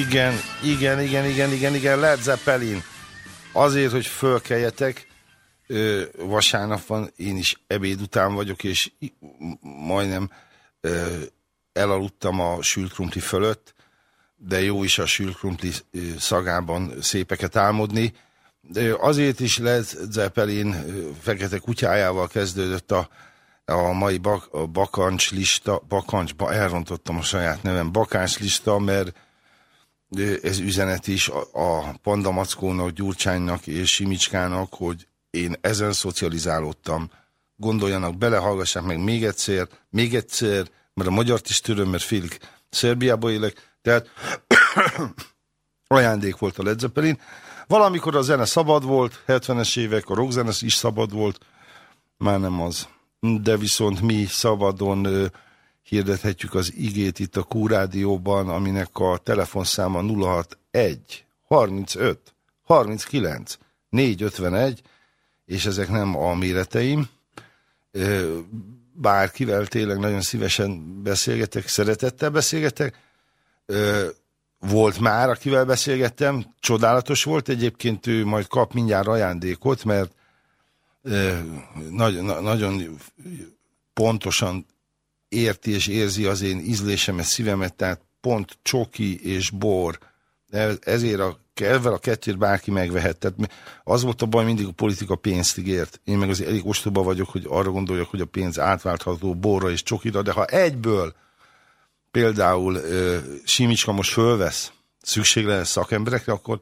Igen, igen, igen, igen, igen, igen, Led Zeppelin. Azért, hogy fölkeljetek, vasárnap van, én is ebéd után vagyok, és majdnem elaludtam a sült fölött, de jó is a sült szagában szépeket álmodni. De azért is Led Zeppelin fekete kutyájával kezdődött a, a mai bak, a bakancs lista, bakancs, ba, elrontottam a saját nevem, bakancs lista, mert ez üzenet is a, Panda Mackónak, Gyurcsánynak és Simicskának, hogy én ezen szocializálódtam. Gondoljanak bele, hallgassák meg még egyszer, még egyszer, mert a magyart is töröm, mert félig Szerbiába élek, tehát ajándék volt a Led Zeppelin. Valamikor a zene szabad volt, 70-es évek, a rockzene is szabad volt, már nem az. De viszont mi szabadon hirdethetjük az igét itt a Q-rádióban, aminek a telefonszáma 061 35 39 451, és ezek nem a méreteim. Bárkivel tényleg nagyon szívesen beszélgetek, szeretettel beszélgetek. Volt már, akivel beszélgettem, csodálatos volt, egyébként ő majd kap mindjárt ajándékot, mert nagyon, nagyon pontosan érti és érzi az én ízlésemet, szívemet, tehát pont csoki és bor, ezért a, ezzel a kettőt bárki megvehet. Tehát az volt a baj, mindig a politika pénzt ígért. Én meg az elég ostoba vagyok, hogy arra gondoljak, hogy a pénz átváltható borra és csokira, de ha egyből például uh, Simicska most fölvesz szükség lesz szakemberekre, akkor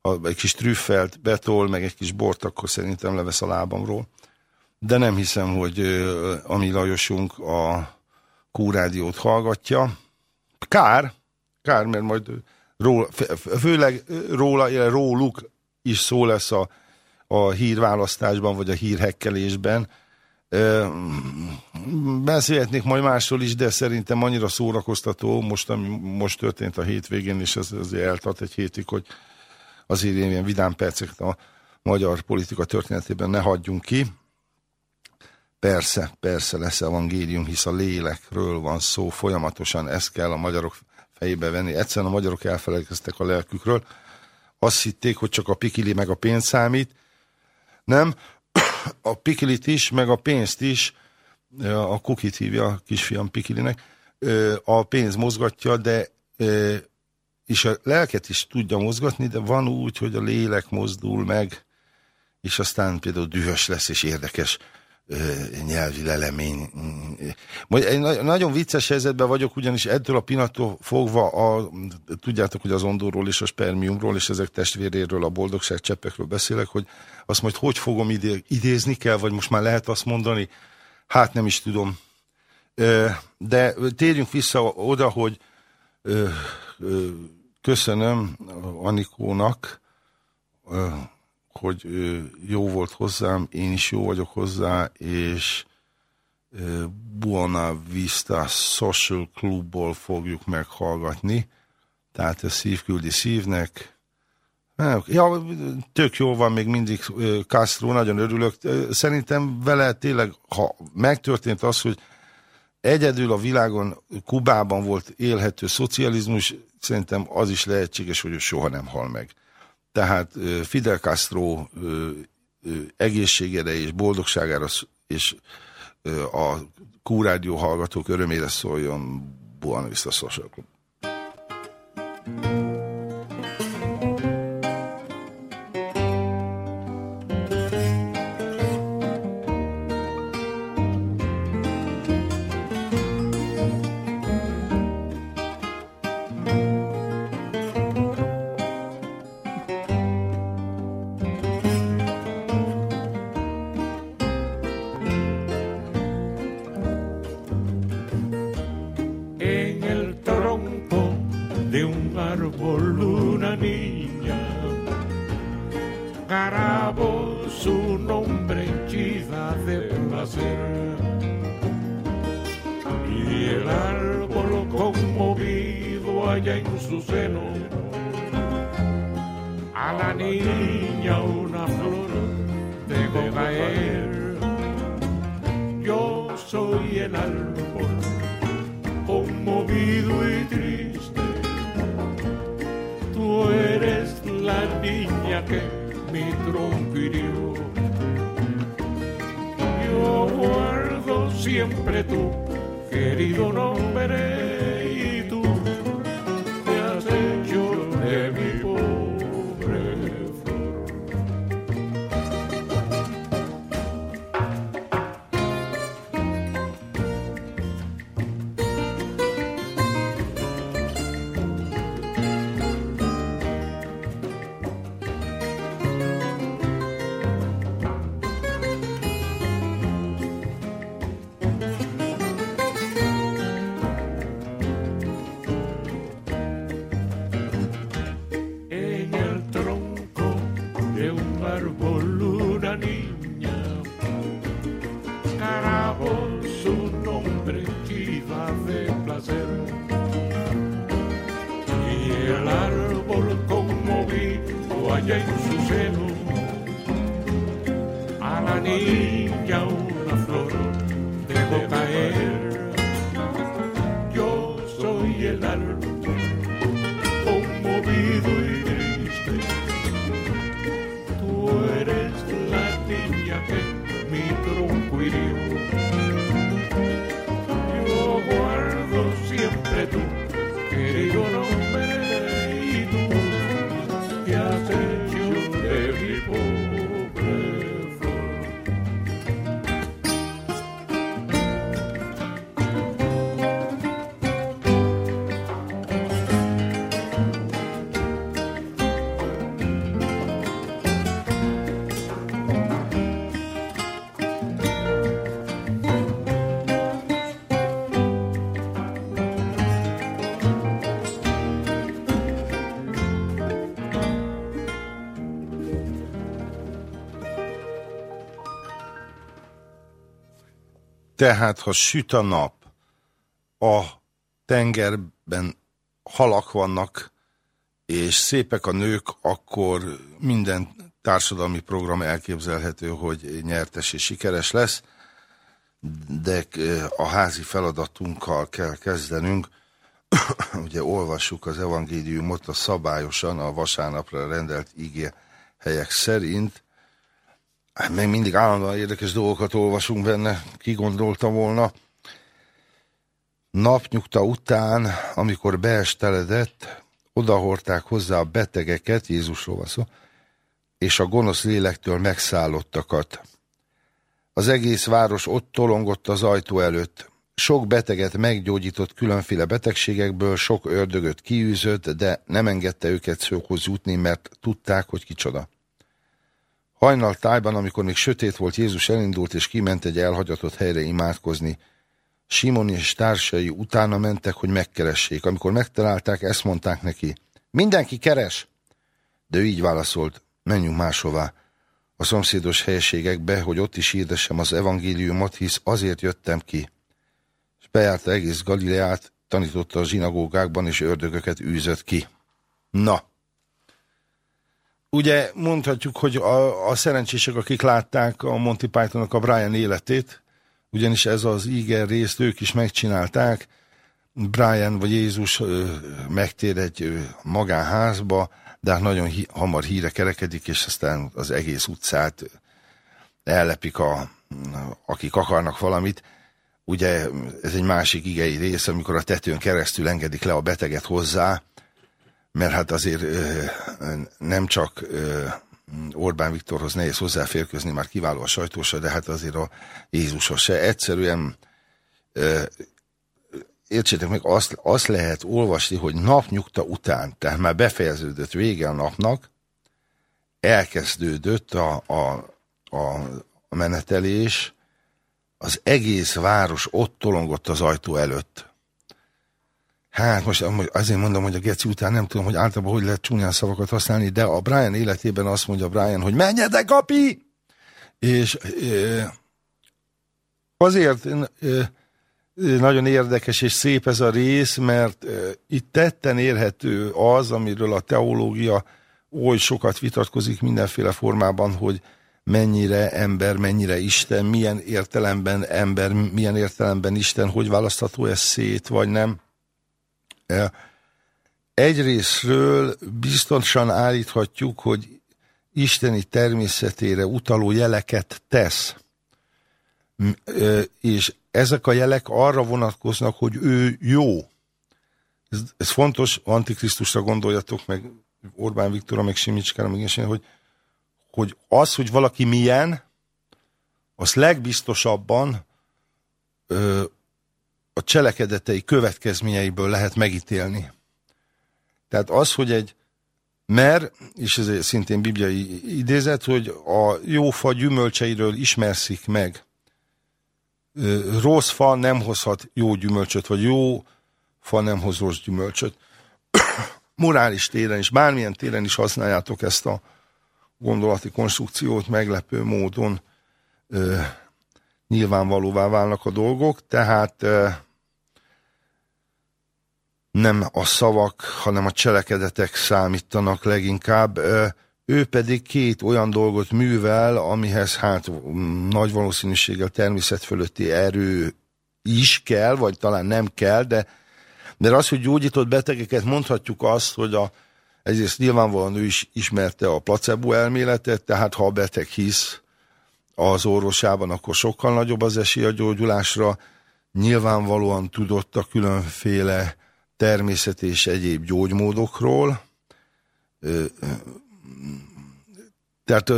ha egy kis trüffelt betol, meg egy kis bort, akkor szerintem levesz a lábamról. De nem hiszem, hogy uh, a mi Lajosunk a Q-rádiót hallgatja. Kár, kár, mert majd róla, főleg róla, róluk is szó lesz a, a hírválasztásban, vagy a hírhekkelésben. Beszélhetnék majd másról is, de szerintem annyira szórakoztató, most, ami most történt a hétvégén, és ez azért eltart egy hétig, hogy azért ilyen vidám perceket a magyar politika történetében ne hagyjunk ki. Persze, persze lesz evangélium, hisz a lélekről van szó, folyamatosan ezt kell a magyarok fejébe venni. Egyszerűen a magyarok elfelejkeztek a lelkükről. Azt hitték, hogy csak a pikili meg a pénz számít. Nem, a pikilit is, meg a pénzt is, a kukit hívja a kisfiam pikilinek, a pénz mozgatja, de és a lelket is tudja mozgatni, de van úgy, hogy a lélek mozdul meg, és aztán például dühös lesz és érdekes nyelvi lelemény. Majd egy nagyon vicces helyzetben vagyok, ugyanis ettől a pillanattól fogva, a, tudjátok, hogy az ondóról és a spermiumról és ezek testvéréről, a boldogság cseppekről beszélek, hogy azt majd hogy fogom idé, idézni kell, vagy most már lehet azt mondani, hát nem is tudom. De térjünk vissza oda, hogy köszönöm Anikónak, hogy jó volt hozzám, én is jó vagyok hozzá, és Buona Vista Social Clubból fogjuk meghallgatni, tehát ez szívküldi szívnek. Ja, tök jó van még mindig Castro, nagyon örülök. Szerintem vele tényleg, ha megtörtént az, hogy egyedül a világon, Kubában volt élhető szocializmus, szerintem az is lehetséges, hogy ő soha nem hal meg. Tehát Fidel Castro egészségére és boldogságára és a Q-rádió hallgatók örömére szóljon Buana Vista Social Club. que el árbol conmovido allá en su seno a la niña una flor dejó caer yo soy el árbol conmovido y triste. Tú eres la niña que mi tronco hirió. Tehát, ha süt a nap, a tengerben halak vannak, és szépek a nők, akkor minden társadalmi program elképzelhető, hogy nyertes és sikeres lesz, de eh, a házi feladatunkkal kell kezdenünk. Ugye olvassuk az evangéliumot a szabályosan a vasárnapra rendelt igé helyek szerint, Hát meg mindig állandóan érdekes dolgokat olvasunk benne, ki gondolta volna. Napnyugta után, amikor beesteledett, odahorták hozzá a betegeket, Jézusról van szó, és a gonosz lélektől megszállottakat. Az egész város ott tolongott az ajtó előtt. Sok beteget meggyógyított különféle betegségekből, sok ördögöt kiűzött, de nem engedte őket szóhoz jutni, mert tudták, hogy kicsoda. Hajnal tájban, amikor még sötét volt, Jézus elindult és kiment egy elhagyatott helyre imádkozni. Simon és társai utána mentek, hogy megkeressék. Amikor megtalálták, ezt mondták neki. Mindenki keres! De ő így válaszolt, menjünk máshová, a szomszédos helyiségekbe, hogy ott is hirdessem az evangéliumot, hisz azért jöttem ki. És bejárta egész Galileát, tanította a zsinagógákban, és ördögöket űzött ki. Na, ugye mondhatjuk, hogy a, a szerencsések, akik látták a Monty Pythonnak a Brian életét, ugyanis ez az íger részt ők is megcsinálták, Brian vagy Jézus megtér egy magánházba, de hát nagyon hi, hamar híre kerekedik, és aztán az egész utcát ellepik, a, akik akarnak valamit. Ugye ez egy másik igei rész, amikor a tetőn keresztül engedik le a beteget hozzá, mert hát azért ö, nem csak ö, Orbán Viktorhoz nehéz hozzáférkőzni, már kiváló a sajtósa, de hát azért a Jézushoz se. Egyszerűen ö, értsétek meg, azt, azt lehet olvasni, hogy napnyugta után, tehát már befejeződött vége a napnak, elkezdődött a, a, a menetelés, az egész város ott tolongott az ajtó előtt. Hát most azért mondom, hogy a Geci után nem tudom, hogy általában hogy lehet csúnyán szavakat használni, de a Brian életében azt mondja Brian, hogy menjetek, kapi! És azért nagyon érdekes és szép ez a rész, mert itt tetten érhető az, amiről a teológia oly sokat vitatkozik mindenféle formában, hogy mennyire ember, mennyire Isten, milyen értelemben ember, milyen értelemben Isten, hogy választható ez szét, vagy nem. Egyrésztről biztosan állíthatjuk, hogy isteni természetére utaló jeleket tesz. És ezek a jelek arra vonatkoznak, hogy ő jó. Ez, ez fontos, Antikrisztusra gondoljatok, meg Orbán Viktorra, meg Simicskára, meg én, hogy, hogy az, hogy valaki milyen, az legbiztosabban ö, a cselekedetei következményeiből lehet megítélni. Tehát az, hogy egy mer, és ez szintén bibliai idézet, hogy a jó fa gyümölcseiről ismerszik meg. Rossz fa nem hozhat jó gyümölcsöt, vagy jó fa nem hoz rossz gyümölcsöt. Morális téren is, bármilyen téren is használjátok ezt a gondolati konstrukciót meglepő módon ö, nyilvánvalóvá válnak a dolgok, tehát nem a szavak, hanem a cselekedetek számítanak leginkább. Ő pedig két olyan dolgot művel, amihez hát nagy valószínűséggel természet fölötti erő is kell, vagy talán nem kell, de, de az, hogy gyógyított betegeket, mondhatjuk azt, hogy a, egyrészt nyilvánvalóan ő is ismerte a placebo elméletet, tehát ha a beteg hisz az orvosában, akkor sokkal nagyobb az esély a gyógyulásra. Nyilvánvalóan tudott a különféle természet és egyéb gyógymódokról. Tehát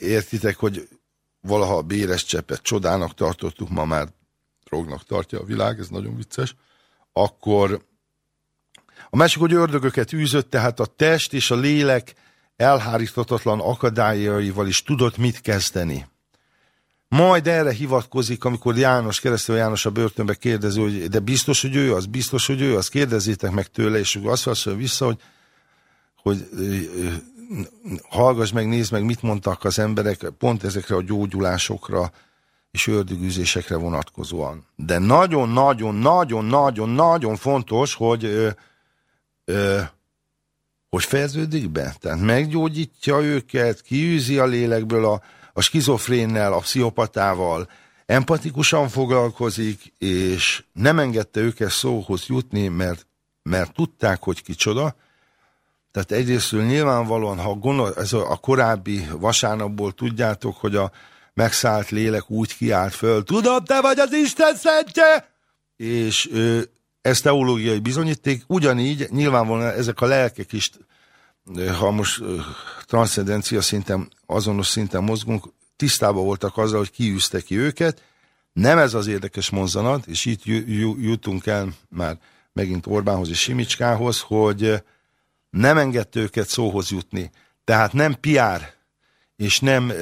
értitek, hogy valaha a béres cseppet csodának tartottuk, ma már drognak tartja a világ, ez nagyon vicces, akkor a másik, hogy ördögöket űzött, tehát a test és a lélek elháríthatatlan akadályaival is tudott mit kezdeni. Majd erre hivatkozik, amikor János, keresztül János a börtönbe kérdezi, hogy de biztos, hogy ő az, biztos, hogy ő az, kérdezzétek meg tőle, és azt válaszolja vissza, hogy, hogy hallgass meg, nézd meg, mit mondtak az emberek pont ezekre a gyógyulásokra és ördögűzésekre vonatkozóan. De nagyon-nagyon-nagyon-nagyon-nagyon fontos, hogy ö, ö, hogy fejeződik be. Tehát meggyógyítja őket, kiűzi a lélekből a, a skizofrénnel, a pszichopatával, empatikusan foglalkozik, és nem engedte őket szóhoz jutni, mert, mert tudták, hogy kicsoda. Tehát egyrészt nyilvánvalóan, ha gondol, ez a, a korábbi vasárnapból tudjátok, hogy a megszállt lélek úgy kiállt föl, tudom, te vagy az Isten szentje! És ö, ez teológiai bizonyíték, ugyanígy nyilvánvalóan ezek a lelkek is ha most transzcendencia szinten, azonos szinten mozgunk, tisztában voltak azzal, hogy kiűzte ki őket. Nem ez az érdekes mozzanat, és itt jutunk el már megint Orbánhoz és Simicskához, hogy nem engedte őket szóhoz jutni. Tehát nem PR és nem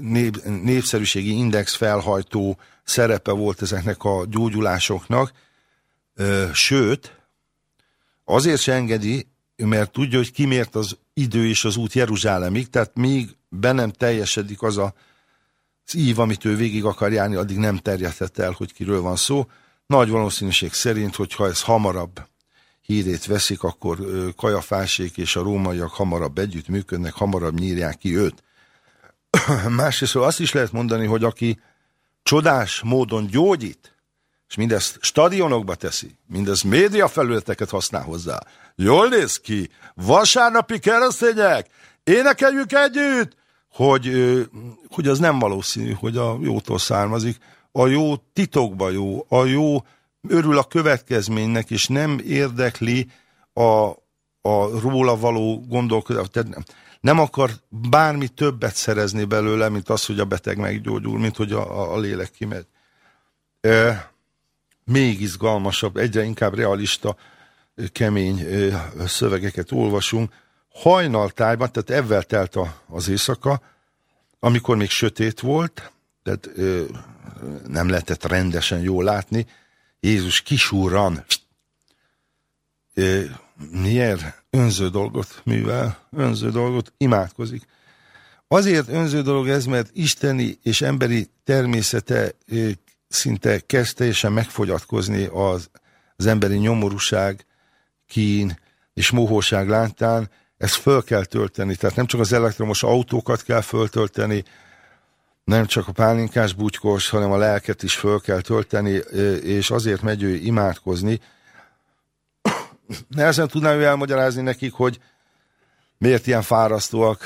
nép, népszerűségi index felhajtó szerepe volt ezeknek a gyógyulásoknak, sőt, azért se engedi, mert tudja, hogy kimért az idő és az út Jeruzsálemig, tehát még be nem teljesedik az a, az ív, amit ő végig akar járni, addig nem terjedhet el, hogy kiről van szó. Nagy valószínűség szerint, hogyha ez hamarabb hírét veszik, akkor Kajafásék és a rómaiak hamarabb együtt működnek, hamarabb nyírják ki őt. Másrészt azt is lehet mondani, hogy aki csodás módon gyógyít, és mindezt stadionokba teszi, mindez média felületeket használ hozzá, jól néz ki, vasárnapi keresztények, énekeljük együtt, hogy, hogy az nem valószínű, hogy a jótól származik. A jó titokba jó, a jó örül a következménynek, és nem érdekli a, a róla való gondolkodás. Nem, nem akar bármi többet szerezni belőle, mint az, hogy a beteg meggyógyul, mint hogy a, a, lélek kimegy. Még izgalmasabb, egyre inkább realista kemény szövegeket olvasunk. Hajnaltájban, tehát ebben telt a, az éjszaka, amikor még sötét volt, tehát ö, nem lehetett rendesen jól látni, Jézus kisúran, miért önző dolgot művel, önző dolgot imádkozik. Azért önző dolog ez, mert isteni és emberi természete szinte kezd teljesen megfogyatkozni az, az emberi nyomorúság, kín és mohóság lántán, ezt föl kell tölteni. Tehát nem csak az elektromos autókat kell föltölteni, nem csak a pálinkás bugykos, hanem a lelket is föl kell tölteni, és azért megy ő imádkozni. Nehezen tudnám ő elmagyarázni nekik, hogy miért ilyen fárasztóak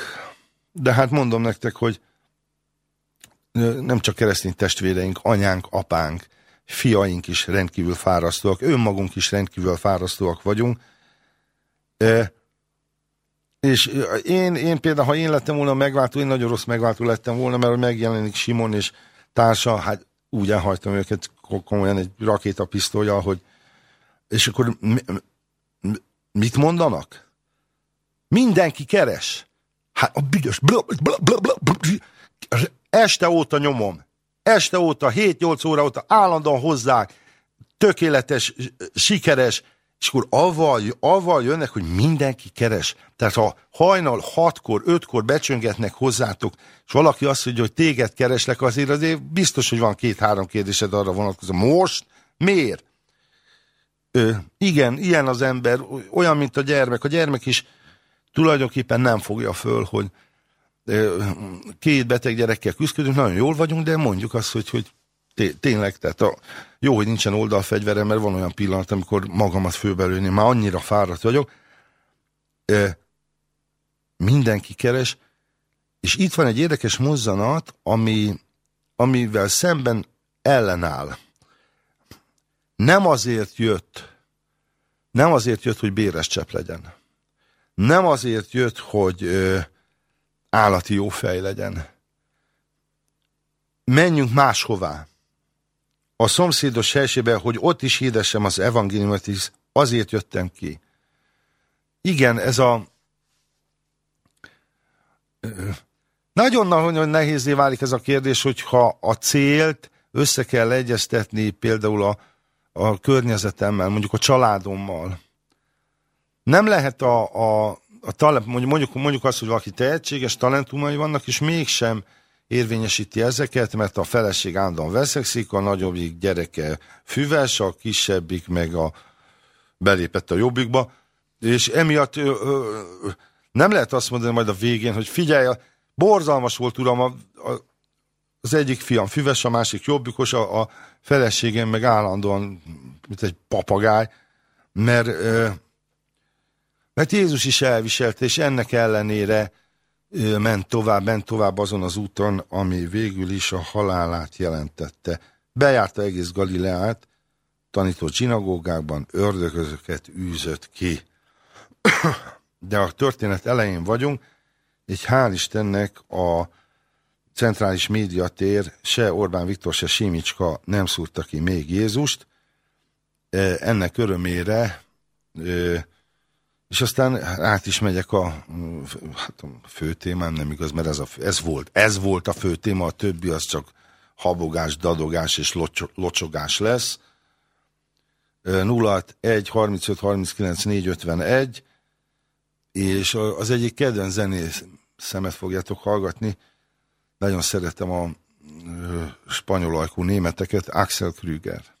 de hát mondom nektek, hogy nem csak keresztény testvéreink, anyánk, apánk, fiaink is rendkívül fárasztóak, önmagunk is rendkívül fárasztóak vagyunk. És én, én például, ha én lettem volna megváltó, én nagyon rossz megváltó lettem volna, mert megjelenik Simon és társa, hát úgy elhagytam őket komolyan egy rakétapisztolya, hogy és akkor mit mondanak? Mindenki keres. Hát a büdös bla, bla, bla, bla, bla, este óta nyomom. Este óta, 7-8 óra óta állandóan hozzák, tökéletes, sikeres, és akkor avval, avval jönnek, hogy mindenki keres. Tehát ha hajnal hatkor, ötkor becsöngetnek hozzátok, és valaki azt mondja, hogy téged kereslek, azért azért biztos, hogy van két-három kérdésed arra vonatkozó. Most? Miért? Ö, igen, ilyen az ember, olyan, mint a gyermek. A gyermek is tulajdonképpen nem fogja föl, hogy két beteg gyerekkel küzdködünk, nagyon jól vagyunk, de mondjuk azt, hogy, hogy tényleg, tehát a, jó, hogy nincsen oldalfegyverem, mert van olyan pillanat, amikor magamat főbelőni, már annyira fáradt vagyok. E, mindenki keres, és itt van egy érdekes mozzanat, ami, amivel szemben ellenáll. Nem azért jött, nem azért jött, hogy béres csepp legyen. Nem azért jött, hogy ö, állati jó fej legyen. Menjünk máshová a szomszédos helysébe, hogy ott is hirdessem az evangéliumot is, azért jöttem ki. Igen, ez a... Nagyon-nagyon nehézé válik ez a kérdés, hogyha a célt össze kell egyeztetni például a, a környezetemmel, mondjuk a családommal. Nem lehet a, a, a talent, mondjuk, mondjuk azt, hogy valaki tehetséges, talentumai vannak, és mégsem érvényesíti ezeket, mert a feleség állandóan veszekszik, a nagyobbik gyereke füves, a kisebbik meg a belépett a jobbikba, és emiatt ö, ö, nem lehet azt mondani majd a végén, hogy figyelj, borzalmas volt uram, a, a, az egyik fiam füves, a másik jobbikos, a, a feleségem meg állandóan, mint egy papagáj, mert, ö, mert Jézus is elviselte, és ennek ellenére ment tovább, ment tovább azon az úton, ami végül is a halálát jelentette. Bejárta egész Galileát, tanított zsinagógákban, ördögözöket űzött ki. De a történet elején vagyunk, és hál' Istennek a centrális médiatér, se Orbán Viktor, se Simicska nem szúrta ki még Jézust. Ennek örömére és aztán át is megyek a, hát a fő témám, nem igaz, mert ez, a, ez, volt, ez volt a fő téma, a többi az csak habogás, dadogás és locsogás lesz. 01 35 39 451 és az egyik kedvenc zenész szemet fogjátok hallgatni. Nagyon szeretem a spanyol ajkú németeket, Axel Krüger.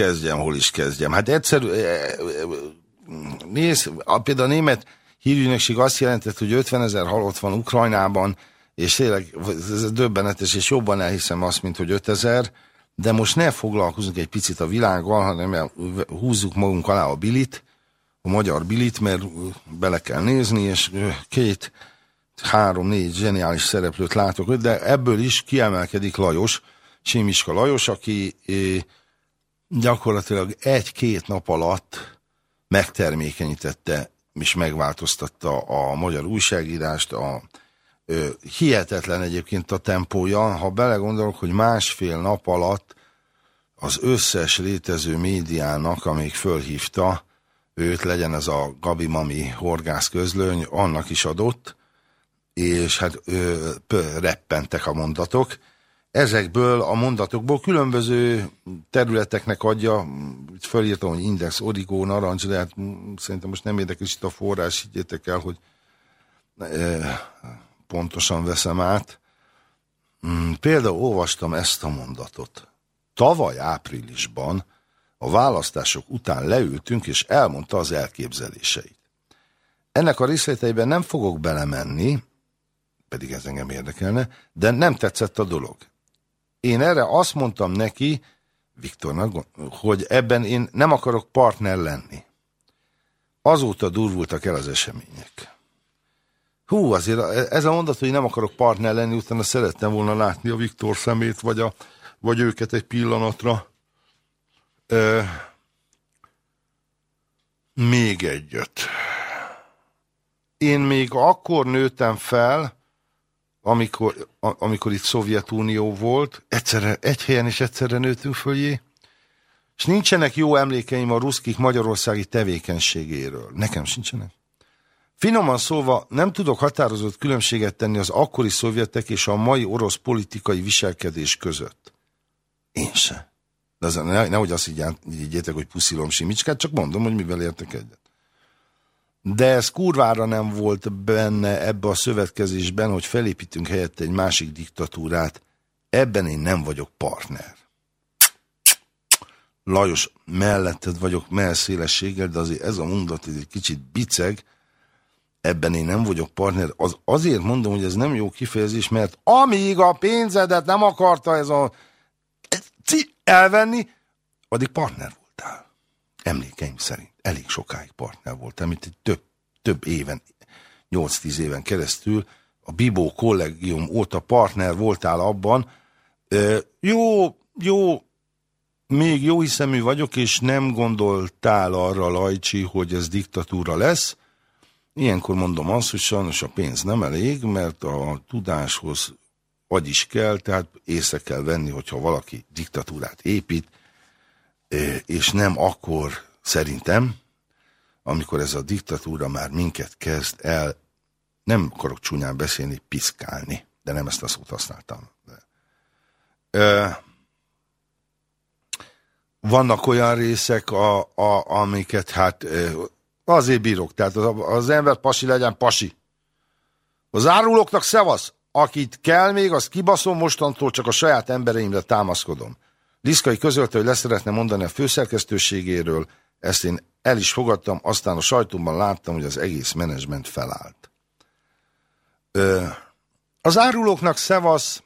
Kezdjem, hol is kezdjem? Hát egyszerű, nézd, például a német hírügynökség azt jelentett, hogy 50 ezer halott van Ukrajnában, és tényleg ez döbbenetes, és jobban elhiszem azt, mint hogy 5000, de most ne foglalkozunk egy picit a világgal, hanem húzzuk magunk alá a bilit, a magyar bilit, mert bele kell nézni, és két, három, négy zseniális szereplőt látok, de ebből is kiemelkedik Lajos, Simiska Lajos, aki gyakorlatilag egy-két nap alatt megtermékenyítette és megváltoztatta a magyar újságírást, a, ö, hihetetlen egyébként a tempója, ha belegondolok, hogy másfél nap alatt az összes létező médiának, amíg fölhívta őt, legyen ez a Gabi Mami horgász közlöny, annak is adott, és hát ö, pö, reppentek a mondatok, ezekből a mondatokból különböző területeknek adja, fölírtam, hogy Index, Origo, Narancs, de hát szerintem most nem érdekes itt a forrás, higgyétek el, hogy e, pontosan veszem át. Mm, például olvastam ezt a mondatot. Tavaly áprilisban a választások után leültünk, és elmondta az elképzeléseit. Ennek a részleteiben nem fogok belemenni, pedig ez engem érdekelne, de nem tetszett a dolog. Én erre azt mondtam neki, Viktornak, hogy ebben én nem akarok partner lenni. Azóta durvultak el az események. Hú, azért ez a mondat, hogy nem akarok partner lenni, utána szerettem volna látni a Viktor szemét, vagy, a, vagy őket egy pillanatra. Ö, még egyet. Én még akkor nőttem fel, amikor, amikor itt Szovjetunió volt, egyszerre, egy helyen is egyszerre nőttünk följé, és nincsenek jó emlékeim a ruszkik magyarországi tevékenységéről. Nekem sincsenek. Finoman szólva nem tudok határozott különbséget tenni az akkori szovjetek és a mai orosz politikai viselkedés között. Én se. De az, ne, nehogy azt így hogy puszilom Simicskát, csak mondom, hogy mivel értek egyet de ez kurvára nem volt benne ebbe a szövetkezésben, hogy felépítünk helyette egy másik diktatúrát. Ebben én nem vagyok partner. Lajos, melletted vagyok melszélességgel, de azért ez a mondat ez egy kicsit biceg, ebben én nem vagyok partner. Az, azért mondom, hogy ez nem jó kifejezés, mert amíg a pénzedet nem akarta ez a elvenni, addig partner voltál. Emlékeim szerint elég sokáig partner voltam, mint egy több, több éven, 8-10 éven keresztül, a Bibó kollégium óta partner voltál abban, jó, jó, még jó hiszemű vagyok, és nem gondoltál arra, Lajcsi, hogy ez diktatúra lesz. Ilyenkor mondom azt, hogy sajnos a pénz nem elég, mert a tudáshoz agy is kell, tehát észre kell venni, hogyha valaki diktatúrát épít, és nem akkor Szerintem, amikor ez a diktatúra már minket kezd el, nem akarok csúnyán beszélni, piszkálni, de nem ezt a szót használtam. Ö, vannak olyan részek, a, a, amiket hát azért bírok. Tehát az, az ember pasi legyen pasi. Az árulóknak szevasz, akit kell még, azt kibaszom, mostantól csak a saját embereimre támaszkodom. Liszkai közölte, hogy leszeretne mondani a főszerkesztőségéről, ezt én el is fogadtam, aztán a sajtóban láttam, hogy az egész menedzsment felállt. Ö, az árulóknak szevasz,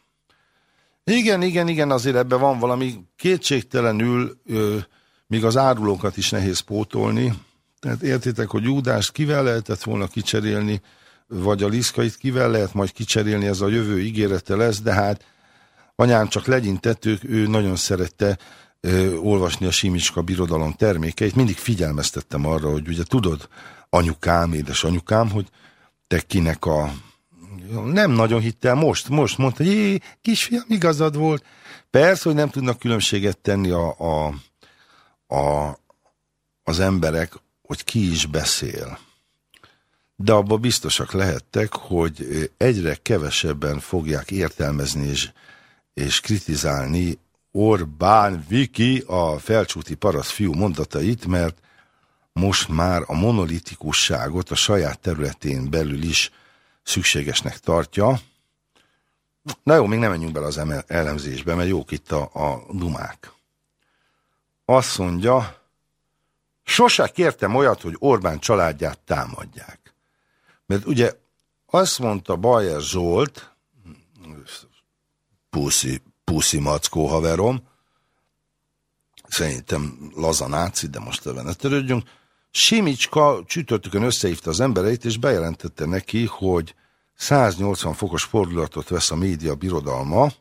igen, igen, igen, azért ebben van valami kétségtelenül, ö, míg az árulókat is nehéz pótolni. Tehát értitek, hogy Júdást kivel lehetett volna kicserélni, vagy a Liszkait kivel lehet majd kicserélni, ez a jövő ígérete lesz, de hát anyám csak legyintettük, ő nagyon szerette olvasni a Simicska birodalom termékeit, mindig figyelmeztettem arra, hogy ugye tudod, anyukám, édes anyukám, hogy te kinek a... Nem nagyon hittel, most, most mondta, hogy jé, kisfiam, igazad volt. Persze, hogy nem tudnak különbséget tenni a, a, a, az emberek, hogy ki is beszél. De abban biztosak lehettek, hogy egyre kevesebben fogják értelmezni és, és kritizálni Orbán Viki a felcsúti parasz fiú mondatait, mert most már a monolitikusságot a saját területén belül is szükségesnek tartja. Na jó, még nem menjünk bele az elemzésbe, mert jók itt a, a dumák. azt mondja, sose kértem olyat, hogy Orbán családját támadják. Mert ugye azt mondta Bajer Zsolt, puszi, puszi mackó haverom, szerintem laza náci, de most ebben ne törődjünk, Simicska csütörtökön összehívta az embereit, és bejelentette neki, hogy 180 fokos fordulatot vesz a média birodalma,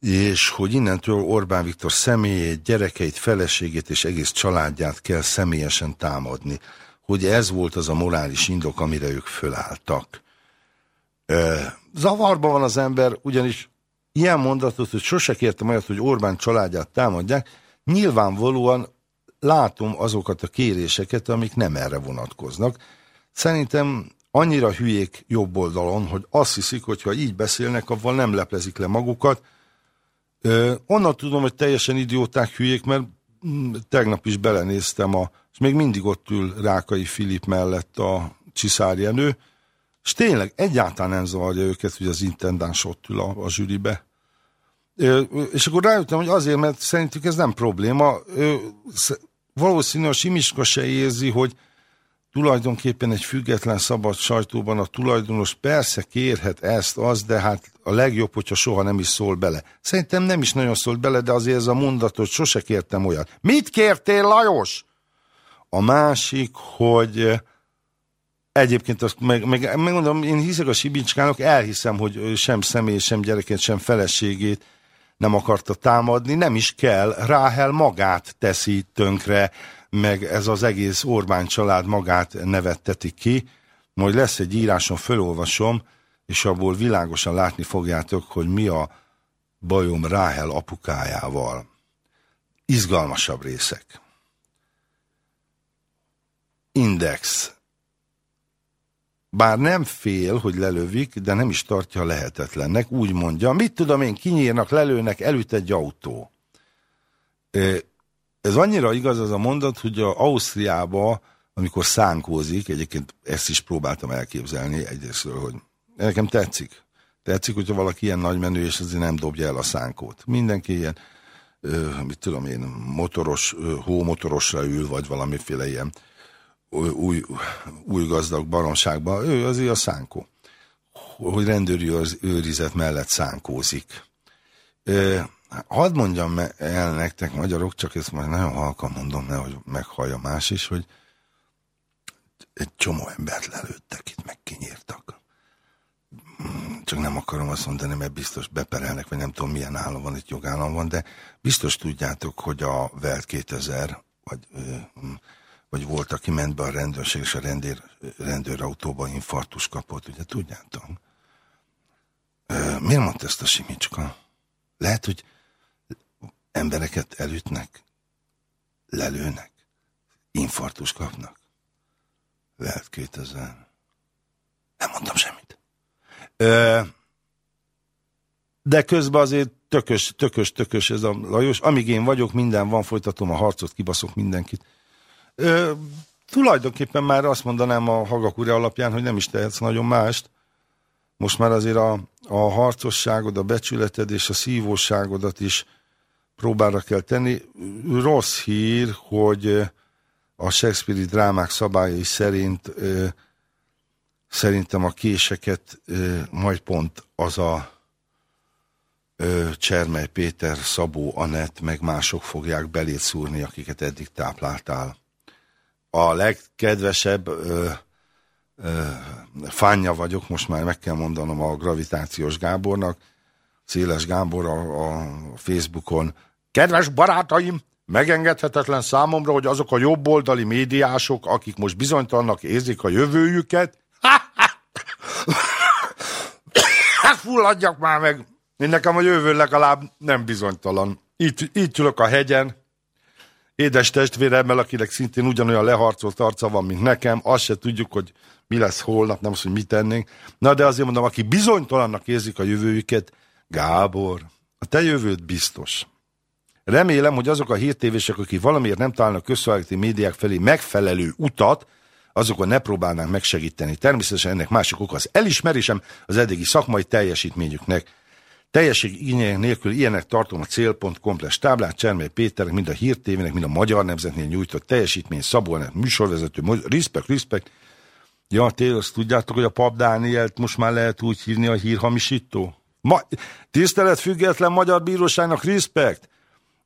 és hogy innentől Orbán Viktor személyét, gyerekeit, feleségét és egész családját kell személyesen támadni. Hogy ez volt az a morális indok, amire ők fölálltak. Zavarban van az ember, ugyanis ilyen mondatot, hogy sose kértem olyat, hogy Orbán családját támadják, nyilvánvalóan látom azokat a kéréseket, amik nem erre vonatkoznak. Szerintem annyira hülyék jobb oldalon, hogy azt hiszik, hogy ha így beszélnek, avval nem leplezik le magukat. Ö, onnan tudom, hogy teljesen idióták hülyék, mert mm, tegnap is belenéztem, a, és még mindig ott ül Rákai Filip mellett a Csiszár Jenő, és tényleg egyáltalán nem zavarja őket, hogy az intendáns ott ül a, a zsűribe. Ö, és akkor rájöttem, hogy azért, mert szerintük ez nem probléma. Ö, valószínű a Simiska se érzi, hogy tulajdonképpen egy független szabad sajtóban a tulajdonos persze kérhet ezt, az, de hát a legjobb, hogyha soha nem is szól bele. Szerintem nem is nagyon szólt bele, de azért ez a mondatot sose kértem olyat. Mit kértél, Lajos? A másik, hogy egyébként azt meg, meg, megmondom, én hiszek a Sibicskának, elhiszem, hogy sem személy, sem gyerekét, sem feleségét nem akarta támadni, nem is kell, Ráhel magát teszi tönkre, meg ez az egész Orbán család magát nevetteti ki, majd lesz egy íráson, fölolvasom, és abból világosan látni fogjátok, hogy mi a bajom Ráhel apukájával. Izgalmasabb részek. Index. Bár nem fél, hogy lelövik, de nem is tartja lehetetlennek, úgy mondja, mit tudom én, kinyírnak, lelőnek, elüt egy autó. Ez annyira igaz az a mondat, hogy a Ausztriába, amikor szánkózik, egyébként ezt is próbáltam elképzelni egyrésztről, hogy nekem tetszik. Tetszik, hogyha valaki ilyen nagy menő, és azért nem dobja el a szánkót. Mindenki ilyen, mit tudom én, motoros, hómotorosra ül, vagy valamiféle ilyen új, új gazdag baromságban, ő azért a szánkó. Hogy rendőri őrizet mellett szánkózik. Hadd mondjam el nektek, magyarok, csak ezt majd nagyon halkan mondom, nehogy meghallja más is, hogy egy csomó embert lelőttek itt, meg kinyírtak. Csak nem akarom azt mondani, mert biztos beperelnek, vagy nem tudom milyen állam van, itt jogállam van, de biztos tudjátok, hogy a Welt 2000, vagy vagy volt, aki ment be a rendőrség, és a rendőr, rendőrautóba infartus kapott, ugye tudjátok? Miért mondta ezt a Simicska? Lehet, hogy embereket elütnek, lelőnek, infartus kapnak. Lehet 2000. Nem mondtam semmit. De közben azért tökös, tökös, tökös ez a Lajos. Amíg én vagyok, minden van, folytatom a harcot, kibaszok mindenkit. Ö, tulajdonképpen már azt mondanám a Hagakure alapján, hogy nem is tehetsz nagyon mást. Most már azért a, a harcosságod, a becsületed és a szívóságodat is próbára kell tenni. Rossz hír, hogy a Shakespeare-i drámák szabályai szerint ö, szerintem a késeket ö, majd pont az a ö, Csermely Péter, Szabó, Anett, meg mások fogják szúrni, akiket eddig tápláltál a legkedvesebb ö, ö, fánja vagyok, most már meg kell mondanom a gravitációs Gábornak, Széles Gábor a, a Facebookon. Kedves barátaim, megengedhetetlen számomra, hogy azok a jobboldali médiások, akik most bizonytalannak érzik a jövőjüket, hát fulladjak már meg. Én nekem a jövő legalább nem bizonytalan. Itt, itt ülök a hegyen, édes testvéremmel, akinek szintén ugyanolyan leharcolt arca van, mint nekem, azt se tudjuk, hogy mi lesz holnap, nem az, hogy mit tennénk. Na de azért mondom, aki bizonytalannak érzik a jövőjüket, Gábor, a te jövőd biztos. Remélem, hogy azok a hírtévések, akik valamiért nem találnak közszolgálati médiák felé megfelelő utat, azokon ne próbálnánk megsegíteni. Természetesen ennek másik oka az elismerésem az eddigi szakmai teljesítményüknek. Teljesség igények nélkül ilyenek tartom a célpont komplex táblát, Csermely Péternek, mind a hírtévének, mind a Magyar Nemzetnél nyújtott teljesítmény, Szabolnak, műsorvezető, respect, respect. Ja, tényleg azt tudjátok, hogy a Pap Dánielt most már lehet úgy hívni a hírhamisító? Ma, tisztelet független Magyar Bíróságnak, respect!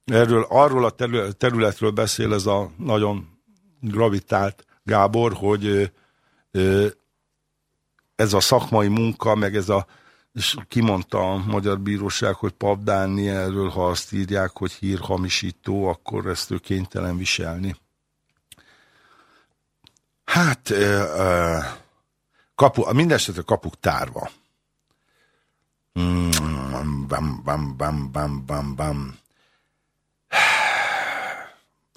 Erről, arról a területről beszél ez a nagyon gravitált Gábor, hogy ez a szakmai munka, meg ez a és kimondta a Magyar Bíróság, hogy Pap Dánielről, ha azt írják, hogy hírhamisító, akkor ezt ő kénytelen viselni. Hát, kapu, mindesetre kapuk tárva. Mm, bam, bam, bam, bam, bam, bam.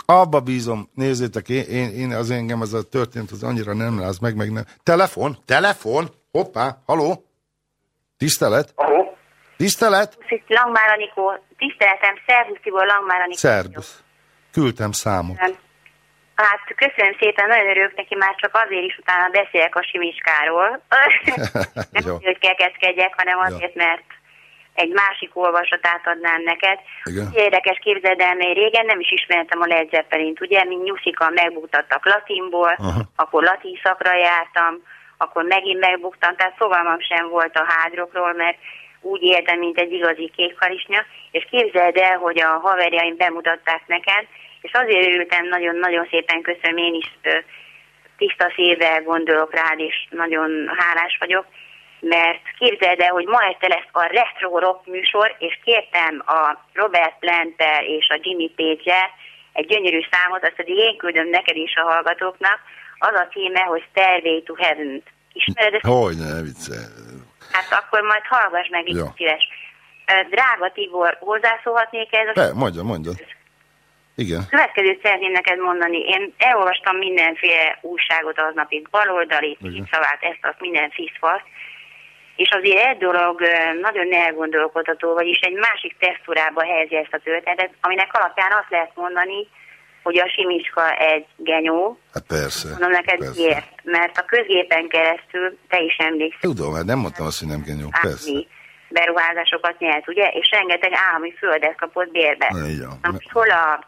Abba bízom, nézzétek, én, én, én az engem ez a történt, az annyira nem láz meg, meg nem. Telefon, telefon, hoppá, haló, tisztelet. Haló. Tisztelet. Langmár Anikó, tiszteletem, szervusztiból Langmár Anikó. Szervusz. Küldtem számot. Hát köszönöm szépen, nagyon örülök neki, már csak azért is utána beszélek a Simicskáról. nem azért, hogy kekeckedjek, hanem azért, ja. mert egy másik olvasatát adnám neked. Igen. Érdekes képzeld el, mert régen nem is ismertem a Led Zeppelin-t, ugye, mint nyuszika megbuktattak latinból, Aha. akkor latin szakra jártam, akkor megint megbuktam, tehát fogalmam sem volt a hádrokról, mert úgy éltem, mint egy igazi kékharisnya, és képzeld el, hogy a haverjaim bemutatták neked, és azért örültem, nagyon-nagyon szépen köszönöm, én is tiszta szívvel gondolok rád, és nagyon hálás vagyok, mert képzeld el, hogy ma este lesz a Retro Rock műsor, és kértem a Robert plant és a Jimmy page egy gyönyörű számot, azt pedig én küldöm neked is a hallgatóknak, az a címe, hogy Stairway to Heaven. Ismered ezt? Hogy ne, vicce. Hát akkor majd hallgass meg, itt szíves. Drága Tibor, hozzászólhatnék ez? Be, mondja, mondja. Igen. Következőt szeretném neked mondani. Én elolvastam mindenféle újságot aznap itt, baloldali, szavát, ezt, azt, minden fiszfaszt, és azért egy dolog nagyon elgondolkodható, vagyis egy másik textúrába helyezi ezt a történetet, aminek alapján azt lehet mondani, hogy a Simicska egy genyó. Hát persze. Mondom neked persze. miért? Mert a közgépen keresztül, te is emlékszel. Tudom, hát nem mondtam azt, hogy nem genyó, persze. beruházásokat nyert, ugye? És rengeteg állami földet kapott bérbe. Na most hol a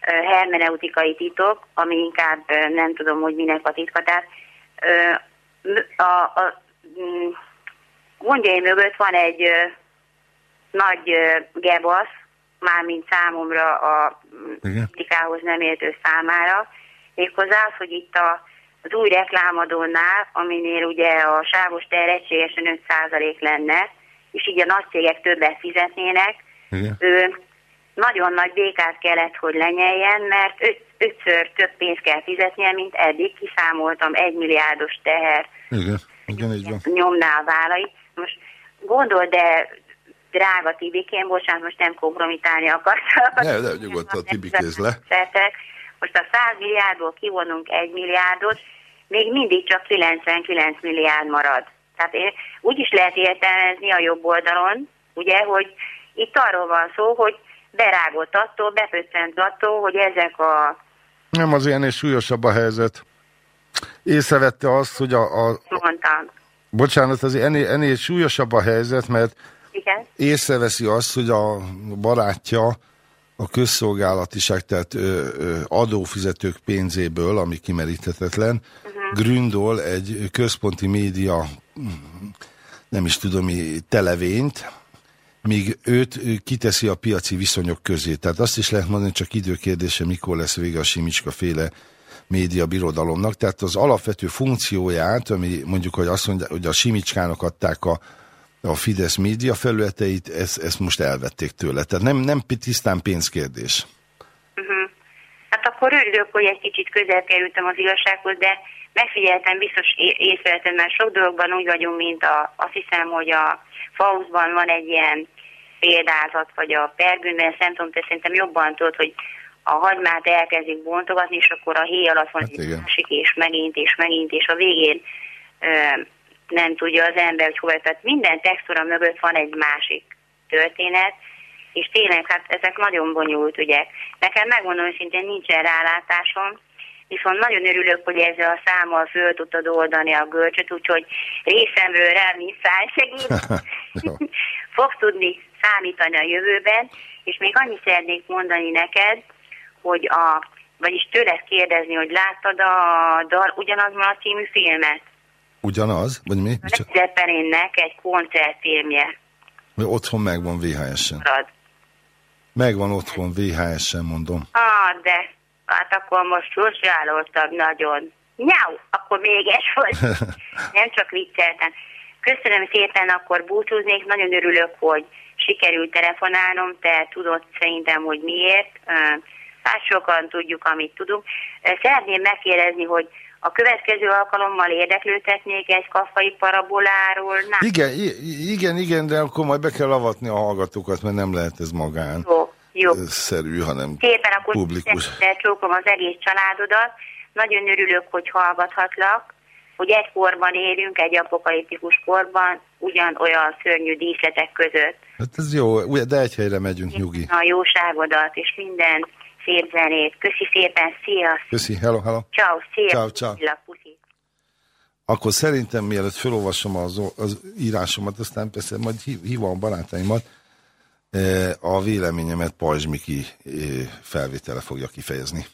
hermeneutikai titok, ami inkább nem tudom, hogy minek a titka, tehát a, a gondjai mögött van egy nagy gebasz, mármint számomra a kritikához nem értő számára, méghozzá az, hogy itt a, az új reklámadónál, aminél ugye a sávos ter egységesen 5% lenne, és így a nagy cégek többet fizetnének, Igen. ő nagyon nagy békát kellett, hogy lenyeljen, mert öt, ötször több pénzt kell fizetnie, mint eddig, kiszámoltam egy milliárdos teher. Igen. Igen, így van. Nyomná a vállai. Most gondol, de drága Tibikén, bocsánat, most nem kompromitálni akartam. Ne, de nyugodtan Tibikéz le. Most a 100 milliárdból kivonunk 1 milliárdot, még mindig csak 99 milliárd marad. Tehát én, úgy is lehet értelmezni a jobb oldalon, ugye, hogy itt arról van szó, hogy berágott attól, bepöccent attól, hogy ezek a... Nem az ilyen és súlyosabb a helyzet. Észrevette azt, hogy a... a... Mondtam. Bocsánat, azért ennél, ennél súlyosabb a helyzet, mert igen. észreveszi azt, hogy a barátja a közszolgálatiság, tehát ö, ö, adófizetők pénzéből, ami kimeríthetetlen, uh-huh. gründol egy központi média, nem is tudom mi, televényt, míg őt kiteszi a piaci viszonyok közé. Tehát azt is lehet mondani, csak időkérdése, mikor lesz vége a Simicska féle média birodalomnak. Tehát az alapvető funkcióját, ami mondjuk, hogy azt mondja, hogy a Simicskának adták a a Fidesz média felületeit, ezt, ezt most elvették tőle. Tehát nem, nem tisztán pénzkérdés. Uh-huh. Hát akkor örülök, hogy egy kicsit közel kerültem az igazsághoz, de megfigyeltem, biztos észrevettem, mert sok dologban úgy vagyunk, mint a, azt hiszem, hogy a Faustban van egy ilyen példázat, vagy a Pergőnben, nem tudom, te szerintem jobban tudod, hogy a hagymát elkezdik bontogatni, és akkor a héj alatt van hát egy másik, és megint, és megint, és a végén nem tudja az ember, hogy hova. Tehát minden textúra mögött van egy másik történet, és tényleg, hát ezek nagyon bonyolult ügyek. Nekem megmondom, hogy szintén nincsen rálátásom, viszont nagyon örülök, hogy ezzel a számmal föl tudtad oldani a görcsöt, úgyhogy részemről rám is segít. fog tudni számítani a jövőben, és még annyit szeretnék mondani neked, hogy a, vagyis tőled kérdezni, hogy láttad a dal ugyanazban a című filmet? Ugyanaz? Vagy mi? A Zeppelinnek egy koncertfilmje. Otthon megvan VHS-en. Megvan otthon VHS-en, mondom. Ah, de hát akkor most frustrálódtam nagyon. Nyau, akkor véges volt. Nem csak vicceltem. Köszönöm szépen, akkor búcsúznék. Nagyon örülök, hogy sikerült telefonálnom, te tudod szerintem, hogy miért. Hát sokan tudjuk, amit tudunk. Szeretném megkérdezni, hogy a következő alkalommal érdeklődhetnék egy kaffai paraboláról? Nem. Igen, igen, igen, de akkor majd be kell avatni a hallgatókat, mert nem lehet ez magán. Jó, jó. Szerű, hanem Szépen akkor publikus. csókom az egész családodat. Nagyon örülök, hogy hallgathatlak, hogy egy korban élünk, egy apokaliptikus korban, ugyan olyan szörnyű díszletek között. Hát ez jó, de egy helyre megyünk, nyugi. A jóságodat és minden szép zenét. Köszi szépen, szia! Köszi, hello, hello! Ciao, szia! Ciao, ciao. Akkor szerintem mielőtt felolvasom az, az írásomat, aztán persze majd hívom a barátaimat, eh, a véleményemet Pajzs Miki eh, felvétele fogja kifejezni.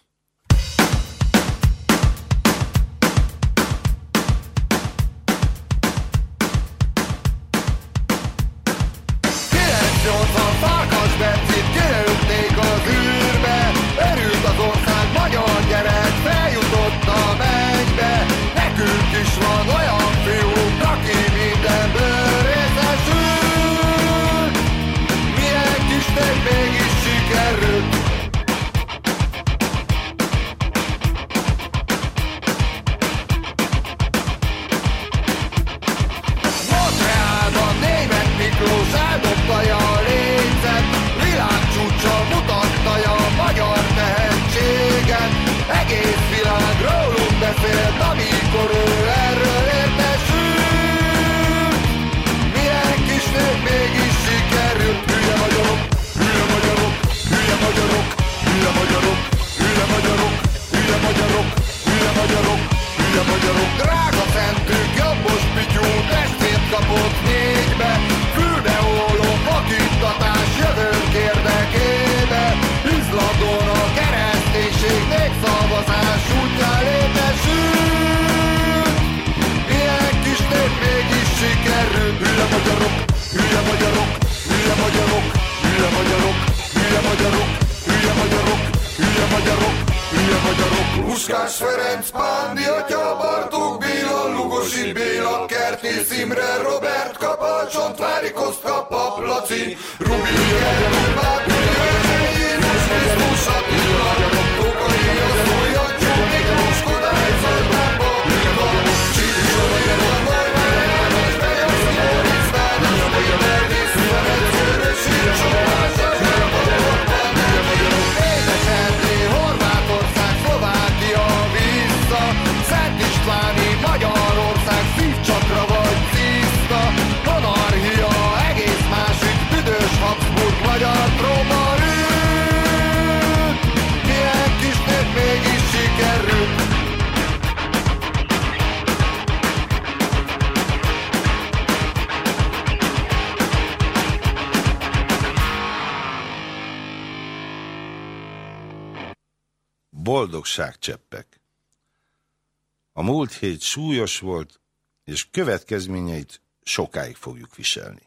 Múlt hét súlyos volt, és következményeit sokáig fogjuk viselni.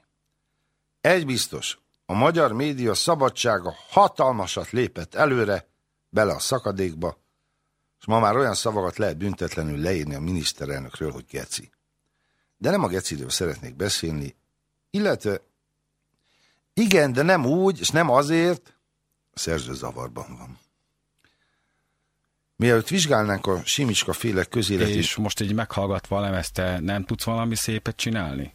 Egy biztos, a magyar média szabadsága hatalmasat lépett előre, bele a szakadékba, és ma már olyan szavakat lehet büntetlenül leírni a miniszterelnökről, hogy geci. De nem a geciről szeretnék beszélni, illetve igen, de nem úgy, és nem azért, a szerző zavarban van. Mielőtt vizsgálnánk a Simicska féle közéleti... És most így meghallgatva lemezt, te nem tudsz valami szépet csinálni?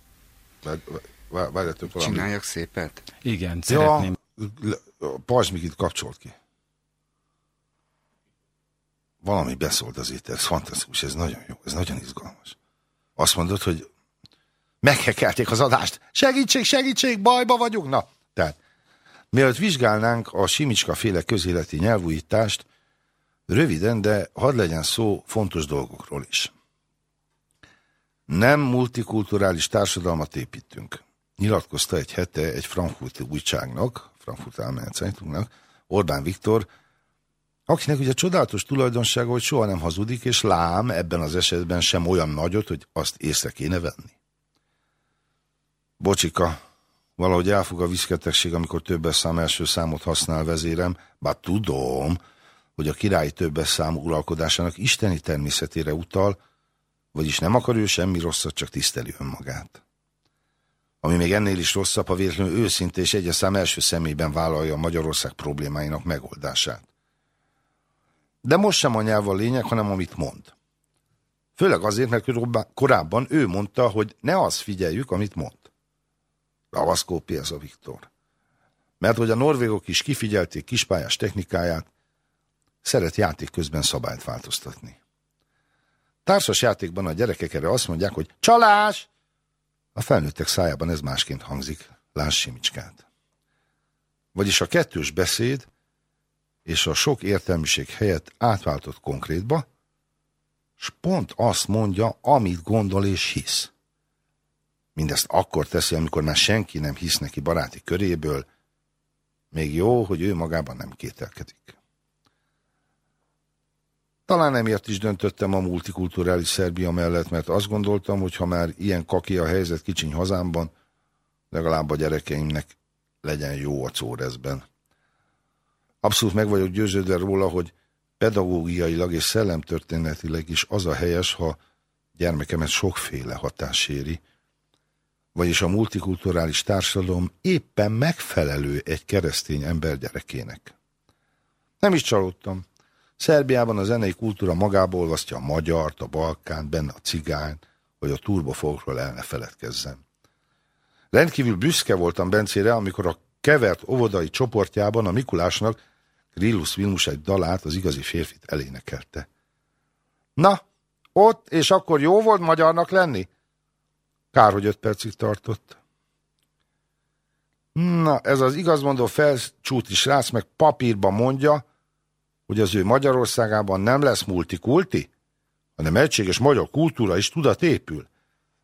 Várjatok valami. Csináljak szépet? Igen, szeretném. Ja, Pajzsmikit kapcsolt ki. Valami beszólt az itt, ez fantasztikus, ez nagyon jó, ez nagyon izgalmas. Azt mondod, hogy meghekelték az adást. Segítség, segítség, bajba vagyunk. Na, tehát, mielőtt vizsgálnánk a Simicska féle közéleti nyelvújítást, Röviden, de hadd legyen szó fontos dolgokról is. Nem multikulturális társadalmat építünk. nyilatkozta egy hete egy frankfurti újságnak, Frankfurt Allgemeine Zeitungnak, Orbán Viktor, akinek ugye csodálatos tulajdonsága, hogy soha nem hazudik, és lám ebben az esetben sem olyan nagyot, hogy azt észre kéne venni. Bocsika, valahogy elfog a viszketegség, amikor többes szám első számot használ vezérem, bár tudom, hogy a királyi többes szám uralkodásának isteni természetére utal, vagyis nem akar ő semmi rosszat, csak tiszteli önmagát. Ami még ennél is rosszabb, ha véletlenül őszinte és egyes első szemében vállalja a Magyarország problémáinak megoldását. De most sem a nyelv a lényeg, hanem amit mond. Főleg azért, mert korábban ő mondta, hogy ne azt figyeljük, amit mond. Ravaszkópi ez a Viktor. Mert hogy a norvégok is kifigyelték kispályás technikáját, szeret játék közben szabályt változtatni. Társas játékban a gyerekek erre azt mondják, hogy csalás! A felnőttek szájában ez másként hangzik, láss Simicskát. Vagyis a kettős beszéd és a sok értelmiség helyett átváltott konkrétba, s pont azt mondja, amit gondol és hisz. Mindezt akkor teszi, amikor már senki nem hisz neki baráti köréből, még jó, hogy ő magában nem kételkedik. Talán emiatt is döntöttem a multikulturális Szerbia mellett, mert azt gondoltam, hogy ha már ilyen kaki a helyzet kicsiny hazámban, legalább a gyerekeimnek legyen jó a Córezben. Abszolút meg vagyok győződve róla, hogy pedagógiailag és szellemtörténetileg is az a helyes, ha gyermekemet sokféle hatás éri, vagyis a multikulturális társadalom éppen megfelelő egy keresztény ember gyerekének. Nem is csalódtam. Szerbiában a zenei kultúra magából olvasztja a magyart, a balkán, benne a cigány, hogy a turbofogról el ne feledkezzen. Rendkívül büszke voltam Bencére, amikor a kevert óvodai csoportjában a Mikulásnak Grillus Vilmus egy dalát, az igazi férfit elénekelte. Na, ott és akkor jó volt magyarnak lenni? Kár, hogy öt percig tartott. Na, ez az igazmondó felcsúti srác meg papírba mondja, hogy az ő Magyarországában nem lesz multikulti, hanem egységes magyar kultúra is tudat épül.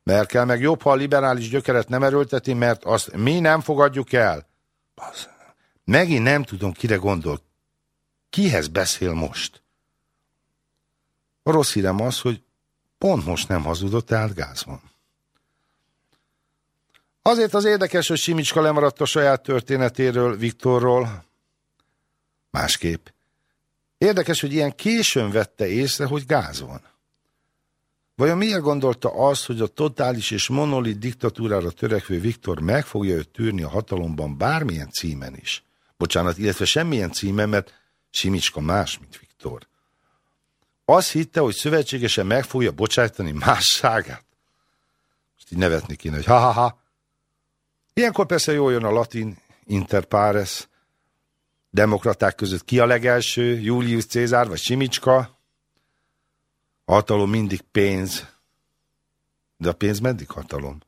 Merkel meg jobb, ha a liberális gyökeret nem erőlteti, mert azt mi nem fogadjuk el. Megint nem tudom, kire gondol. Kihez beszél most? A rossz hírem az, hogy pont most nem hazudott, tehát gáz van. Azért az érdekes, hogy Simicska lemaradt a saját történetéről, Viktorról. Másképp. Érdekes, hogy ilyen későn vette észre, hogy gáz van. Vajon miért gondolta azt, hogy a totális és monolit diktatúrára törekvő Viktor meg fogja őt tűrni a hatalomban bármilyen címen is? Bocsánat, illetve semmilyen címen, mert Simicska más, mint Viktor. Azt hitte, hogy szövetségesen meg fogja bocsájtani másságát. Most így nevetni kéne, hogy ha-ha-ha. Ilyenkor persze jól jön a latin interpares, demokraták között ki a legelső, Julius Cézár vagy Simicska. Hatalom mindig pénz. De a pénz meddig hatalom?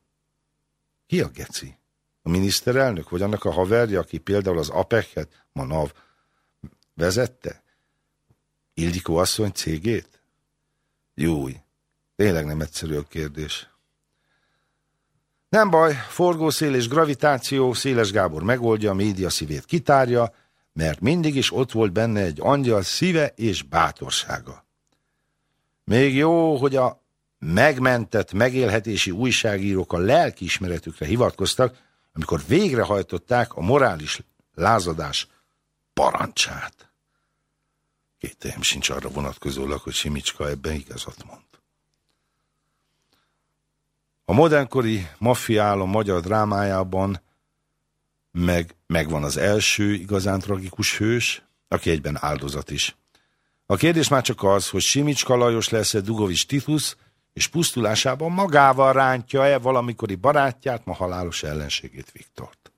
Ki a geci? A miniszterelnök, vagy annak a haverja, aki például az APEC-et, ma NAV, vezette? Ildikó asszony cégét? Júj, tényleg nem egyszerű a kérdés. Nem baj, forgószél és gravitáció, Széles Gábor megoldja, a média szívét kitárja, mert mindig is ott volt benne egy angyal szíve és bátorsága. Még jó, hogy a megmentett megélhetési újságírók a lelkiismeretükre hivatkoztak, amikor végrehajtották a morális lázadás parancsát. Kételjem sincs arra vonatkozólag, hogy Simicska ebben igazat mond. A modernkori maffiálom magyar drámájában meg megvan az első igazán tragikus hős, aki egyben áldozat is. A kérdés már csak az, hogy Simicska Lajos lesz-e Dugovics Titus, és pusztulásában magával rántja-e valamikori barátját, ma halálos ellenségét Viktort.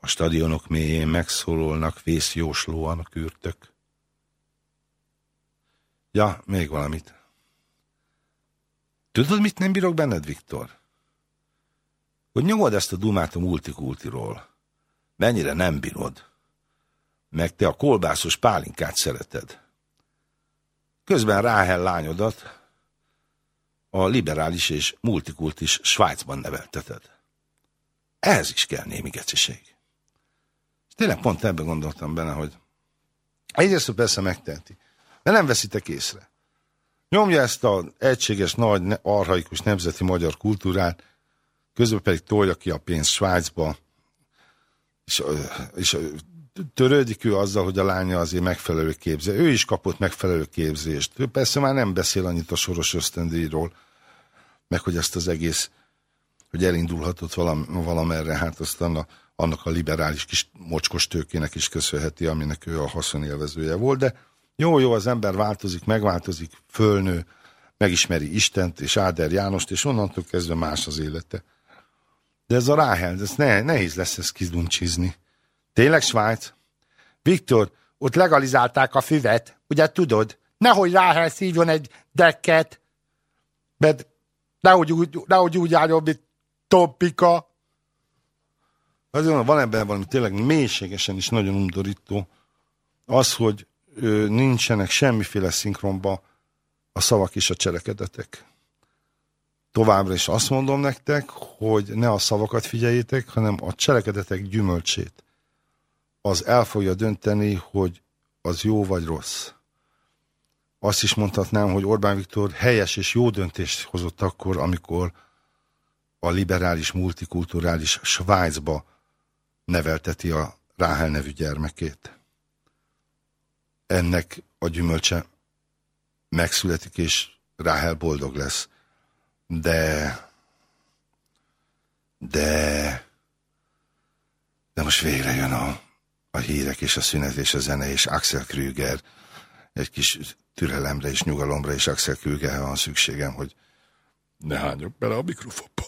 A stadionok mélyén megszólalnak vészjóslóan a kürtök. Ja, még valamit. Tudod, mit nem bírok benned, Viktor? Hogy nyomod ezt a dumát a multikultiról. Mennyire nem bírod. Meg te a kolbászos pálinkát szereted. Közben Ráhel lányodat, a liberális és multikultis Svájcban nevelteted. Ehhez is kell némi geciség. És tényleg pont ebben gondoltam benne, hogy egyrészt persze megteheti, de nem veszitek észre. Nyomja ezt az egységes, nagy, arhaikus nemzeti magyar kultúrát, közben pedig tolja ki a pénzt Svájcba, és, és törődik ő azzal, hogy a lánya azért megfelelő képzés. Ő is kapott megfelelő képzést. Ő persze már nem beszél annyit a soros ösztöndíjról, meg hogy ezt az egész, hogy elindulhatott valam, valamerre, hát aztán a, annak a liberális kis mocskos tőkének is köszönheti, aminek ő a haszonélvezője volt, de jó, jó, az ember változik, megváltozik, fölnő, megismeri Istent és Áder Jánost, és onnantól kezdve más az élete. De ez a Ráhel, ez ne, nehéz lesz ezt kiduncsizni. Tényleg Svájc? Viktor, ott legalizálták a füvet, ugye tudod? Nehogy Ráhel szívjon egy dekket, mert nehogy úgy, nehogy úgy álljon, mint Toppika. Azért van ebben valami tényleg mélységesen is nagyon undorító. Az, hogy ö, nincsenek semmiféle szinkronba a szavak és a cselekedetek. Továbbra is azt mondom nektek, hogy ne a szavakat figyeljétek, hanem a cselekedetek gyümölcsét. Az el fogja dönteni, hogy az jó vagy rossz. Azt is mondhatnám, hogy Orbán Viktor helyes és jó döntést hozott akkor, amikor a liberális, multikulturális Svájcba nevelteti a Ráhel nevű gyermekét. Ennek a gyümölcse megszületik, és Ráhel boldog lesz. De... De... De most végre jön a, a hírek és a szünet és a zene, és Axel Krüger egy kis türelemre és nyugalomra, és Axel Krüger van szükségem, hogy ne hányok bele a mikrofonba.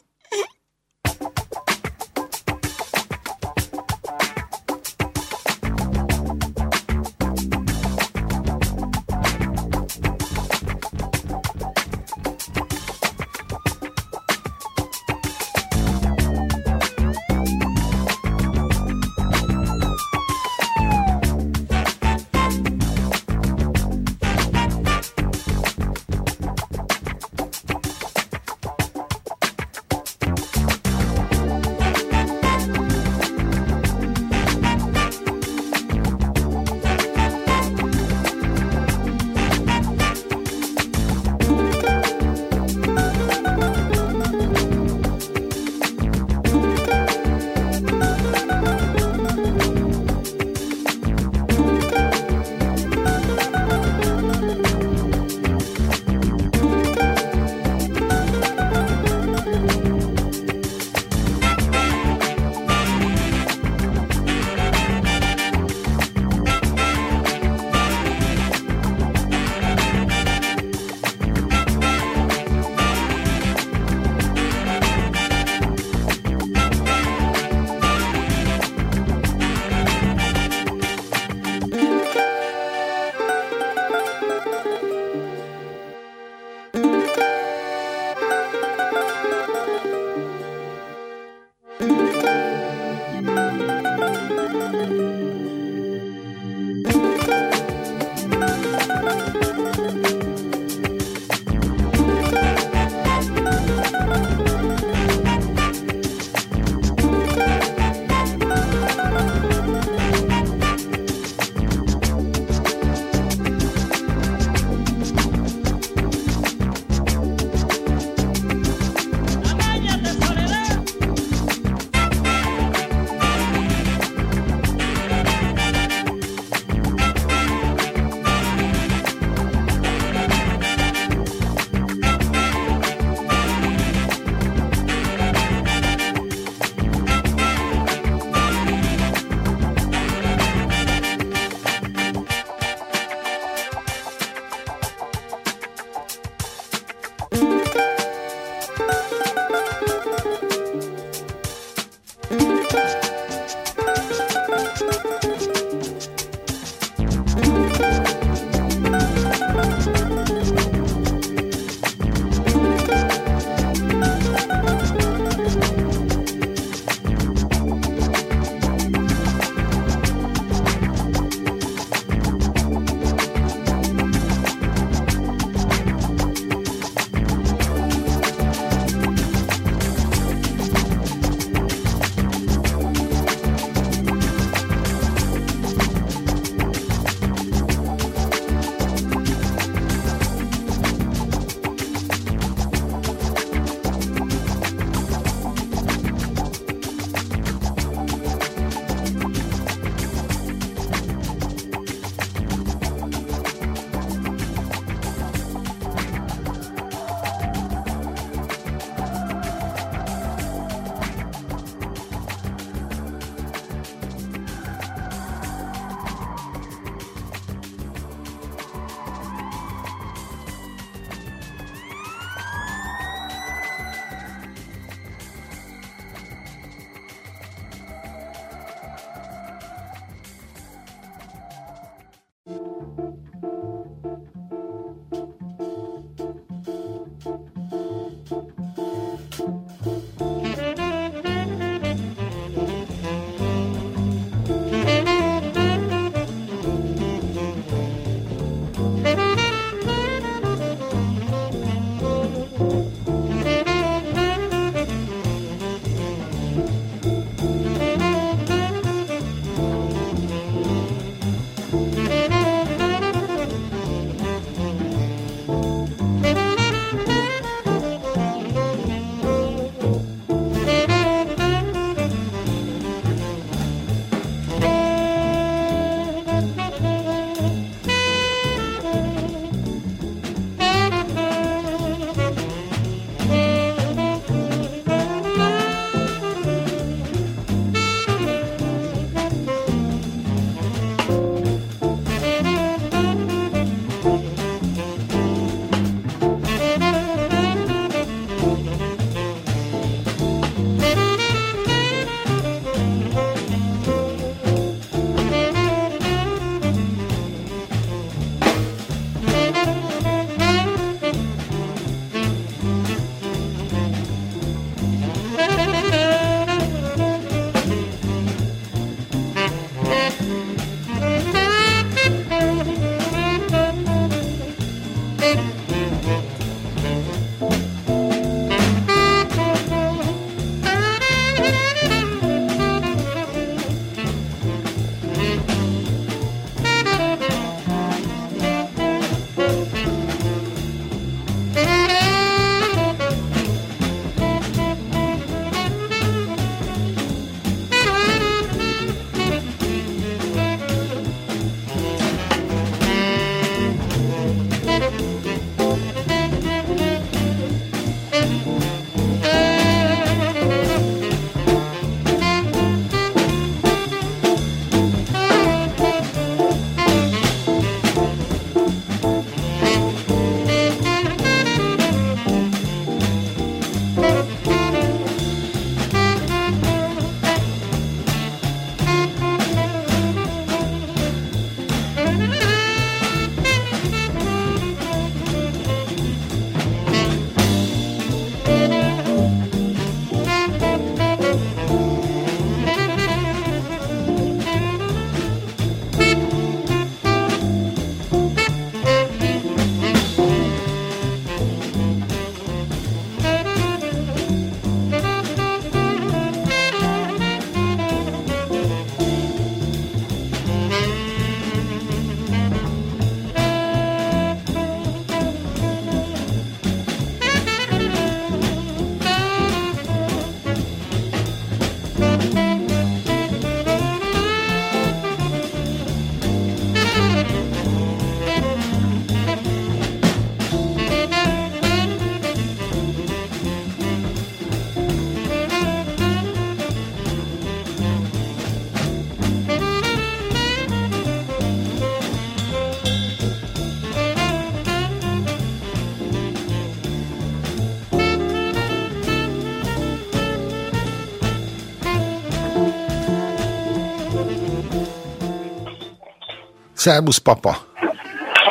Szerbusz papa!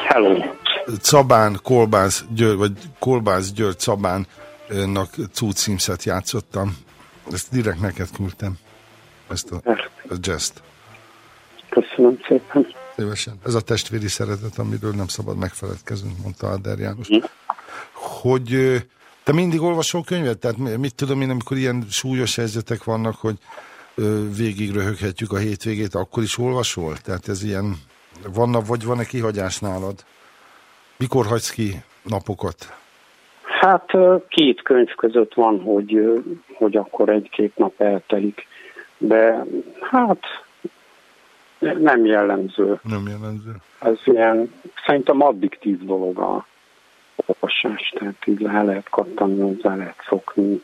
Hello! Szabán, Kolbász György, vagy Kolbász György Szabánnak cucímszet játszottam. Ezt direkt neked küldtem. Ezt a, a jazz-t. Köszönöm szépen. Szívesen. Ez a testvéri szeretet, amiről nem szabad megfeledkeznünk, mondta Ader János. Mm. Hogy te mindig olvasol könyvet? Tehát mit tudom én, amikor ilyen súlyos helyzetek vannak, hogy végig röhöghetjük a hétvégét, akkor is olvasol? Tehát ez ilyen, vanna, vagy van-e kihagyás nálad? Mikor hagysz ki napokat? Hát két könyv között van, hogy, hogy akkor egy-két nap eltelik. De hát nem jellemző. Nem jellemző. Ez ilyen, szerintem addiktív dolog a olvasás, tehát így le lehet kattani, hozzá lehet szokni,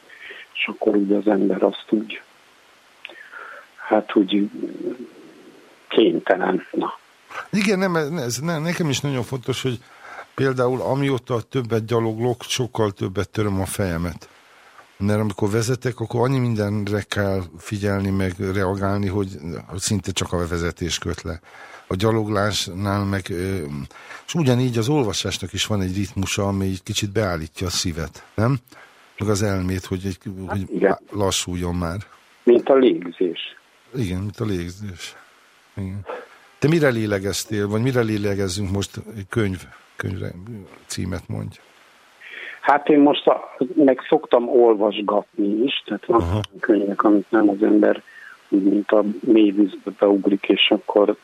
és akkor úgy az ember azt úgy, hát úgy kénytelen. Na. Igen, nem, ez, nem, nekem is nagyon fontos, hogy például amióta többet gyaloglok, sokkal többet töröm a fejemet. Mert amikor vezetek, akkor annyi mindenre kell figyelni, meg reagálni, hogy, szinte csak a vezetés köt le. A gyaloglásnál meg, és ugyanígy az olvasásnak is van egy ritmusa, ami egy kicsit beállítja a szívet, nem? Meg az elmét, hogy, egy, hát hogy igen. lassuljon már. Mint a légzés. Igen, mint a légzés. Igen. Te mire lélegeztél, vagy mire lélegezzünk most egy könyv, könyvre címet mondj? Hát én most a, meg szoktam olvasgatni is, tehát van Aha. könyvek, amit nem az ember mint a mélyvízbe beugrik, és akkor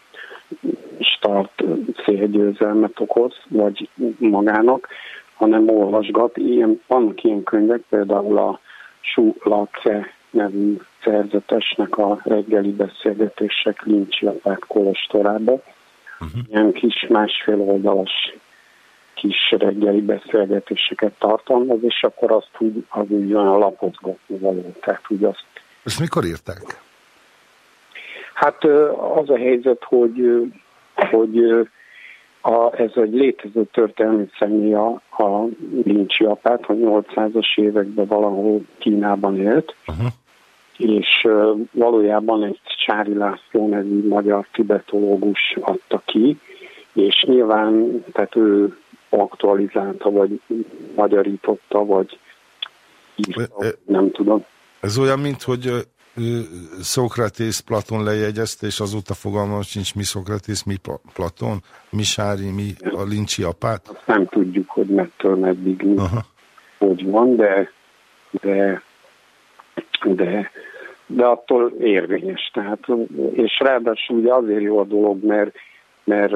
start szélgyőzelmet okoz, vagy magának, hanem olvasgat. Ilyen, vannak ilyen könyvek, például a Su Lace nevű szerzetesnek a reggeli beszélgetések Lincsi apát Kolostorába. Uh-huh. Ilyen kis másfél oldalas kis reggeli beszélgetéseket tartalmaz, és akkor azt úgy, az úgy olyan lapozgatni való. Tehát úgy azt... Ezt mikor írták? Hát az a helyzet, hogy, hogy a, ez egy létező történelmi személy a, a Lincsi apát, a 800-as években valahol Kínában élt, uh-huh. És valójában egy Csári László nevű magyar tibetológus adta ki, és nyilván, tehát ő aktualizálta, vagy magyarította, vagy írta, nem tudom. Ez olyan, mint hogy Szokratész Platon lejegyezte, és azóta fogalmam sincs mi Szokratész, mi Platon, mi Sári, mi a Lincsi apát? Azt nem tudjuk, hogy mettől meddig mi, hogy van, de, de, de, de attól érvényes. Tehát, és ráadásul ugye azért jó a dolog, mert mert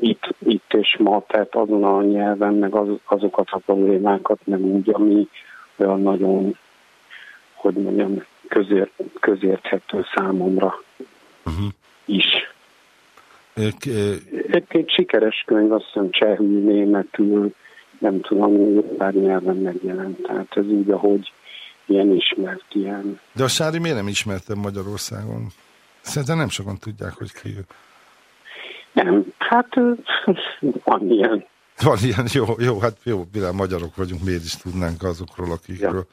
itt, itt és ma, tehát azon a nyelven, meg az, azokat a problémákat nem úgy, ami olyan nagyon, hogy mondjam, közért, közérthető számomra uh-huh. is. Egy, egy sikeres könyv, azt hiszem csehül, németül, nem tudom, pár nyelven megjelent. Tehát ez úgy, ahogy ilyen ismert, ilyen. De a Sári miért nem ismertem Magyarországon? Szerintem nem sokan tudják, hogy ki ő. Nem, hát van ilyen. Van ilyen, jó, jó, hát jó, mivel magyarok vagyunk, miért is tudnánk azokról, akikről.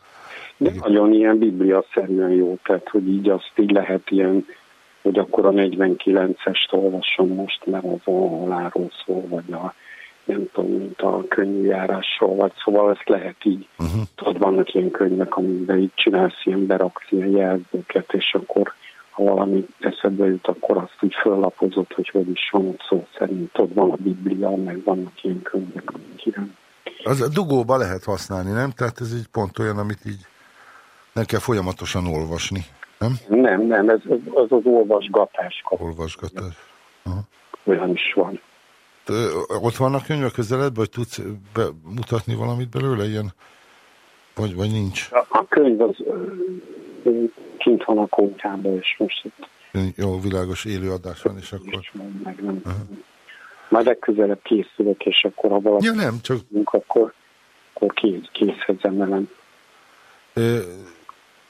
Ja. De nagyon ilyen biblia-szerűen jó, tehát hogy így azt így lehet ilyen, hogy akkor a 49-est olvasom most, mert az a haláról szól, vagy a nem tudom, mint a könyvjárásról, vagy szóval ezt lehet így. Uh-huh. Tudod, vannak ilyen könyvek, amiben így csinálsz ilyen, beraksz ilyen jelzőket, és akkor ha valami eszedbe jut, akkor azt úgy föllapozott, hogy hogy is van ott szó szerint. Ott van a Biblia, meg vannak ilyen könyvek, amik ilyen. Az a dugóba lehet használni, nem? Tehát ez így pont olyan, amit így nem kell folyamatosan olvasni, nem? Nem, nem, ez az az olvasgatás. Olvasgatás. Aha. Olyan is van. Ott vannak könyvek közeledben, hogy tudsz mutatni valamit belőle, ilyen? Vagy, vagy nincs? A, könyv az kint van a kótyában, és most itt... Jó, világos élőadás van, és akkor... Meg nem uh-huh. Majd legközelebb készülök, és akkor ha valaki... Ja, nem, csak... Akkor, akkor kész, készhez emelem.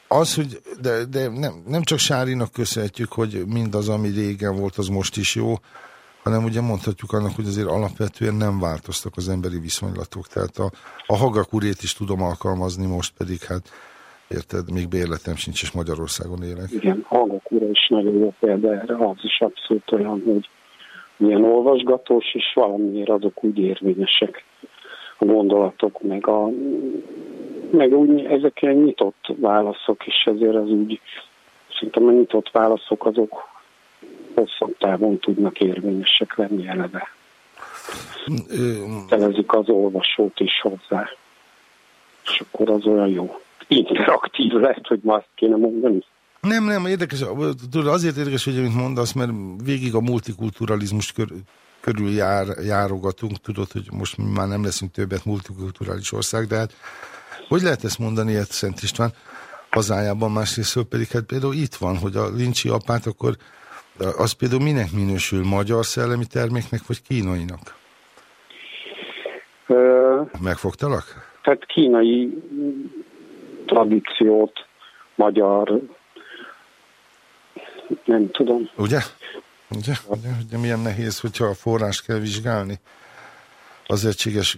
Az, hogy de, de nem, nem csak Sárinak köszönhetjük, hogy mindaz, ami régen volt, az most is jó, hanem ugye mondhatjuk annak, hogy azért alapvetően nem változtak az emberi viszonylatok. Tehát a, a hagakurét is tudom alkalmazni, most pedig hát Érted? Még bérletem sincs, és Magyarországon élek. Igen, Hallgok úr is nagyon jó példa erre, az is abszolút olyan, hogy, ilyen olvasgatós, és valamiért azok úgy érvényesek a gondolatok, meg, a, meg úgy ezek ilyen nyitott válaszok, és ezért az úgy, szerintem a nyitott válaszok azok hosszabb távon tudnak érvényesek lenni eleve. Telezik az olvasót is hozzá. És akkor az olyan jó. Interaktív lehet, hogy ma azt kéne mondani. Nem, nem, érdekes, azért érdekes, hogy amit mondasz, mert végig a multikulturalizmus kör, körül jár, járogatunk, tudod, hogy most mi már nem leszünk többet multikulturális ország, de hát hogy lehet ezt mondani, ilyet Szent István hazájában, másrészt pedig hát például itt van, hogy a lincsi apát akkor az például minek minősül? Magyar szellemi terméknek, vagy kínainak? Ö, Megfogtalak? Tehát kínai tradíciót, magyar nem tudom. Ugye? Ugye? Ugye? Ugye milyen nehéz, hogyha a forrás kell vizsgálni? Az egységes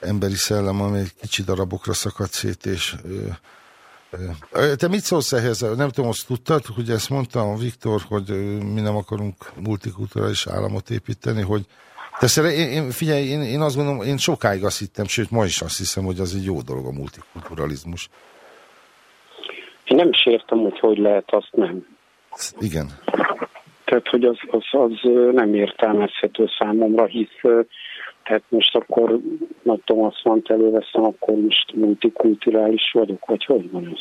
emberi szellem, amely egy kicsi darabokra szakadt szét, és te mit szólsz ehhez? Nem tudom, azt tudtad, hogy ezt mondta a Viktor, hogy mi nem akarunk multikulturális államot építeni, hogy te szere, én, én, figyelj, én, én azt gondolom, én sokáig azt hittem, sőt ma is azt hiszem, hogy az egy jó dolog a multikulturalizmus. Én nem is értem, hogy hogy lehet, azt nem. Igen. Tehát, hogy az, az, az nem értelmezhető számomra, hisz tehát most akkor nagy Thomas előveszem, akkor most multikulturális vagyok, vagy hogy van ez?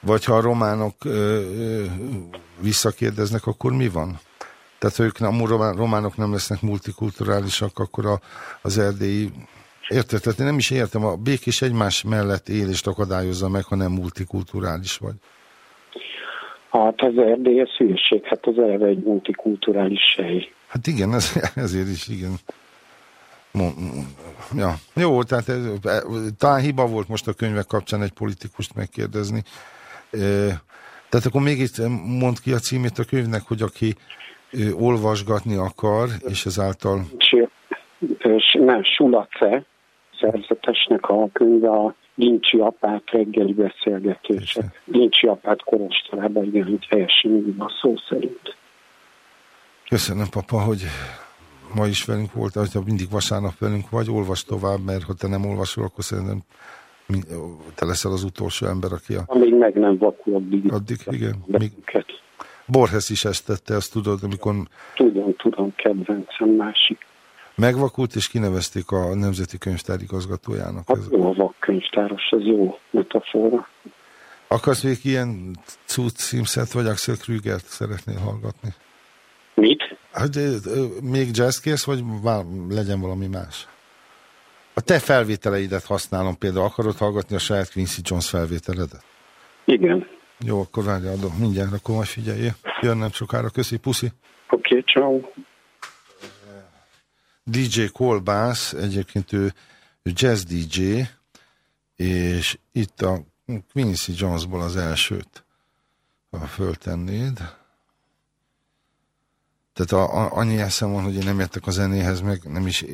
Vagy ha a románok ö, ö, visszakérdeznek, akkor mi van? Tehát, ha ők nem, románok nem lesznek multikulturálisak, akkor a, az erdélyi Érted? Tehát én nem is értem, a békés egymás mellett élést akadályozza meg, ha nem multikulturális vagy. Hát ez erdély, ez hülyeség, hát az eleve egy multikulturális hely. Hát igen, ez, ezért is, igen. Ja. Jó, tehát ez, e, talán hiba volt most a könyvek kapcsán egy politikust megkérdezni. Tehát akkor még itt mond ki a címét a könyvnek, hogy aki olvasgatni akar, és ezáltal... Nem, Sulace szerzetesnek a könyve a Lincsi apát reggeli beszélgetése. Lincsi apát korostorában, igen, hogy helyesen a szó szerint. Köszönöm, papa, hogy ma is velünk volt, hogyha mindig vasárnap velünk vagy, olvas tovább, mert ha te nem olvasol, akkor szerintem te leszel az utolsó ember, aki a... Amíg meg nem vakul, addig. Addig, igen. Még... Borges is ezt tette, azt tudod, amikor... Tudom, tudom, kedvencem másik. Megvakult, és kinevezték a Nemzeti Könyvtár igazgatójának. Hát jó, a vakkönyvtáros, ez jó metafora. Akarsz még ilyen cucc vagy Axel Krügert szeretnél hallgatni? Mit? Hát, még jazz kész, vagy legyen valami más? A te felvételeidet használom például. Akarod hallgatni a saját Quincy Jones felvételedet? Igen. Jó, akkor várj, adom. Mindjárt, akkor majd figyelj. Jön nem sokára. Köszi, puszi. Oké, okay, ciao. DJ Kolbász, egyébként ő jazz DJ, és itt a Quincy Jonesból az elsőt, ha föltennéd. Tehát a, a, annyi eszem van, hogy én nem értek a zenéhez, meg nem is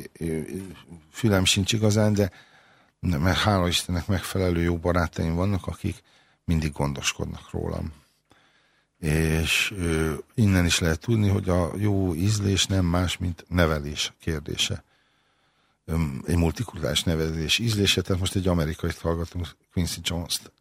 fülem sincs igazán, de mert hála Istennek megfelelő jó barátaim vannak, akik mindig gondoskodnak rólam. És ö, innen is lehet tudni, hogy a jó ízlés nem más, mint nevelés kérdése. Ö, egy multikulturális nevelés ízlése, tehát most egy amerikai hallgatunk, Quincy Jones-t.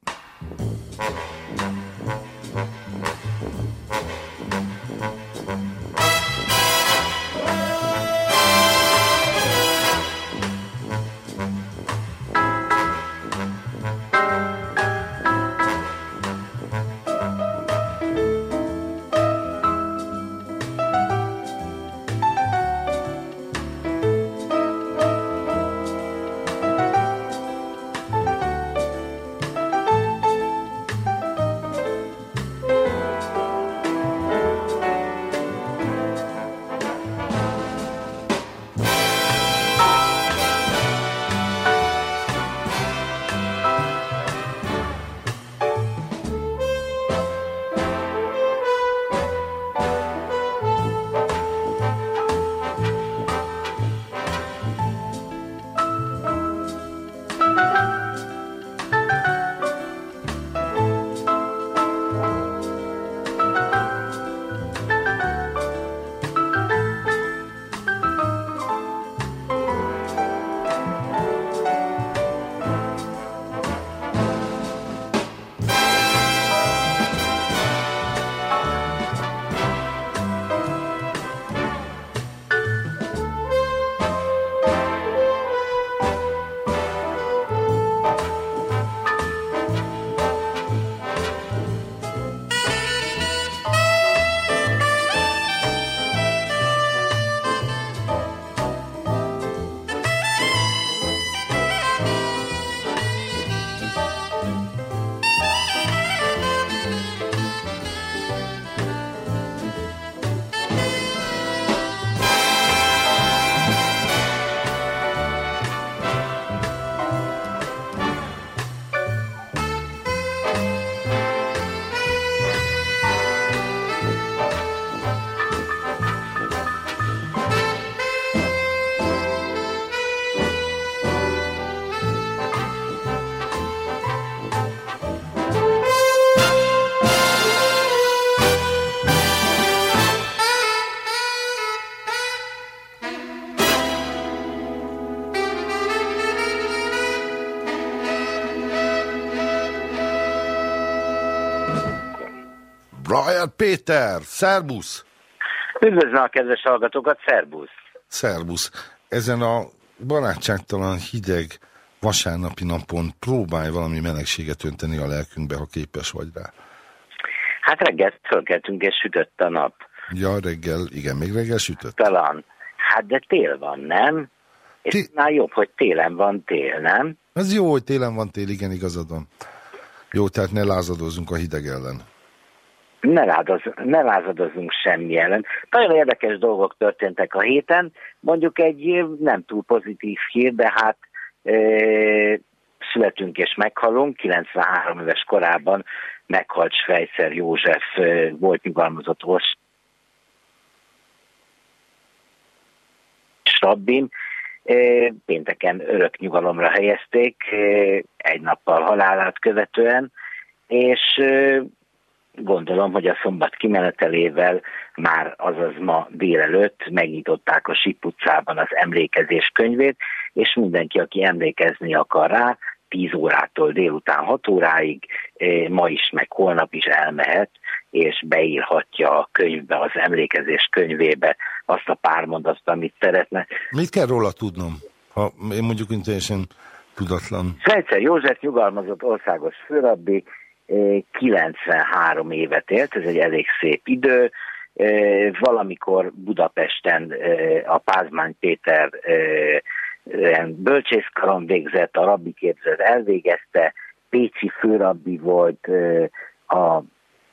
Brian Péter, szerbusz! Üdvözlöm a kedves hallgatókat, szerbusz! Szerbusz! Ezen a barátságtalan, hideg vasárnapi napon próbálj valami melegséget önteni a lelkünkbe, ha képes vagy rá. Hát reggel fölkeltünk és sütött a nap. Ja, reggel, igen, még reggel sütött. Talán. Hát de tél van, nem? És Té már jobb, hogy télen van tél, nem? Ez jó, hogy télen van tél, igen, igazad van. Jó, tehát ne lázadozzunk a hideg ellen. Ne, lázadoz, ne lázadozunk semmi ellen. Nagyon érdekes dolgok történtek a héten. Mondjuk egy nem túl pozitív hír, de hát e, születünk és meghalunk. 93 éves korában meghalt Svejszer József e, volt nyugalmazott rabbin, pénteken örök nyugalomra helyezték, egy nappal halálát követően, és gondolom, hogy a szombat kimenetelével már azaz ma délelőtt megnyitották a Sip utcában az emlékezés könyvét, és mindenki, aki emlékezni akar rá, 10 órától délután 6 óráig, ma is, meg holnap is elmehet, és beírhatja a könyvbe, az emlékezés könyvébe azt a pár mondatot, amit szeretne. Mit kell róla tudnom, ha én mondjuk teljesen tudatlan? Svejcer József nyugalmazott országos főrabbi, 93 évet élt, ez egy elég szép idő, valamikor Budapesten a Pázmány Péter bölcsészkaron végzett, a rabbi képzet elvégezte, Pécsi főrabbi volt, a,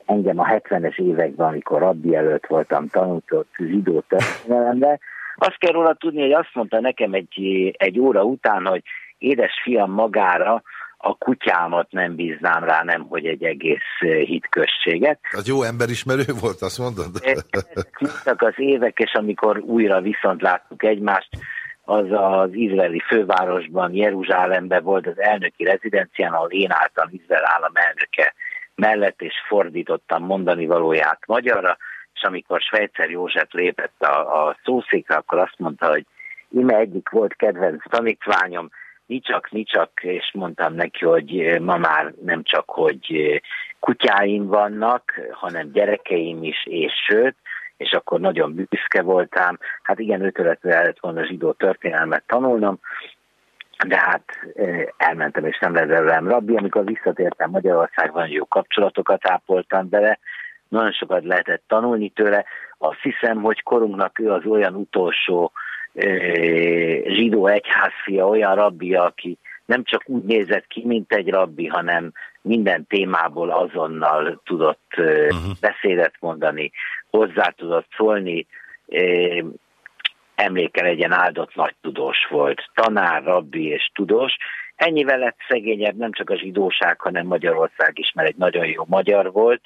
engem a 70-es években, amikor rabbi előtt voltam, tanultott zsidó történelembe. Azt kell róla tudni, hogy azt mondta nekem egy, egy óra után, hogy édes fiam magára a kutyámat nem bíznám rá, nem hogy egy egész hitközséget. Az jó emberismerő volt, azt mondod? Ezek az évek, és amikor újra viszont láttuk egymást, az az izraeli fővárosban, Jeruzsálemben volt az elnöki rezidencián, ahol én álltam Izrael állam elnöke mellett, és fordítottam mondani valóját magyarra, és amikor Svejcer József lépett a, a szószékre, akkor azt mondta, hogy ime egyik volt kedvenc tanítványom, nicsak, nicsak, és mondtam neki, hogy ma már nem csak, hogy kutyáim vannak, hanem gyerekeim is, és sőt, és akkor nagyon büszke voltam. Hát igen, ötöletve kellett volna zsidó történelmet tanulnom, de hát elmentem és nem velem rabbi. Amikor visszatértem Magyarországban, jó kapcsolatokat ápoltam bele, nagyon sokat lehetett tanulni tőle. Azt hiszem, hogy korunknak ő az olyan utolsó zsidó egyházfia, olyan rabbi, aki nem csak úgy nézett ki, mint egy rabbi, hanem minden témából azonnal tudott uh-huh. beszédet mondani, hozzá tudott szólni, emléke legyen áldott nagy tudós volt, tanár, rabbi és tudós. Ennyivel lett szegényebb nem csak a zsidóság, hanem Magyarország is, mert egy nagyon jó magyar volt,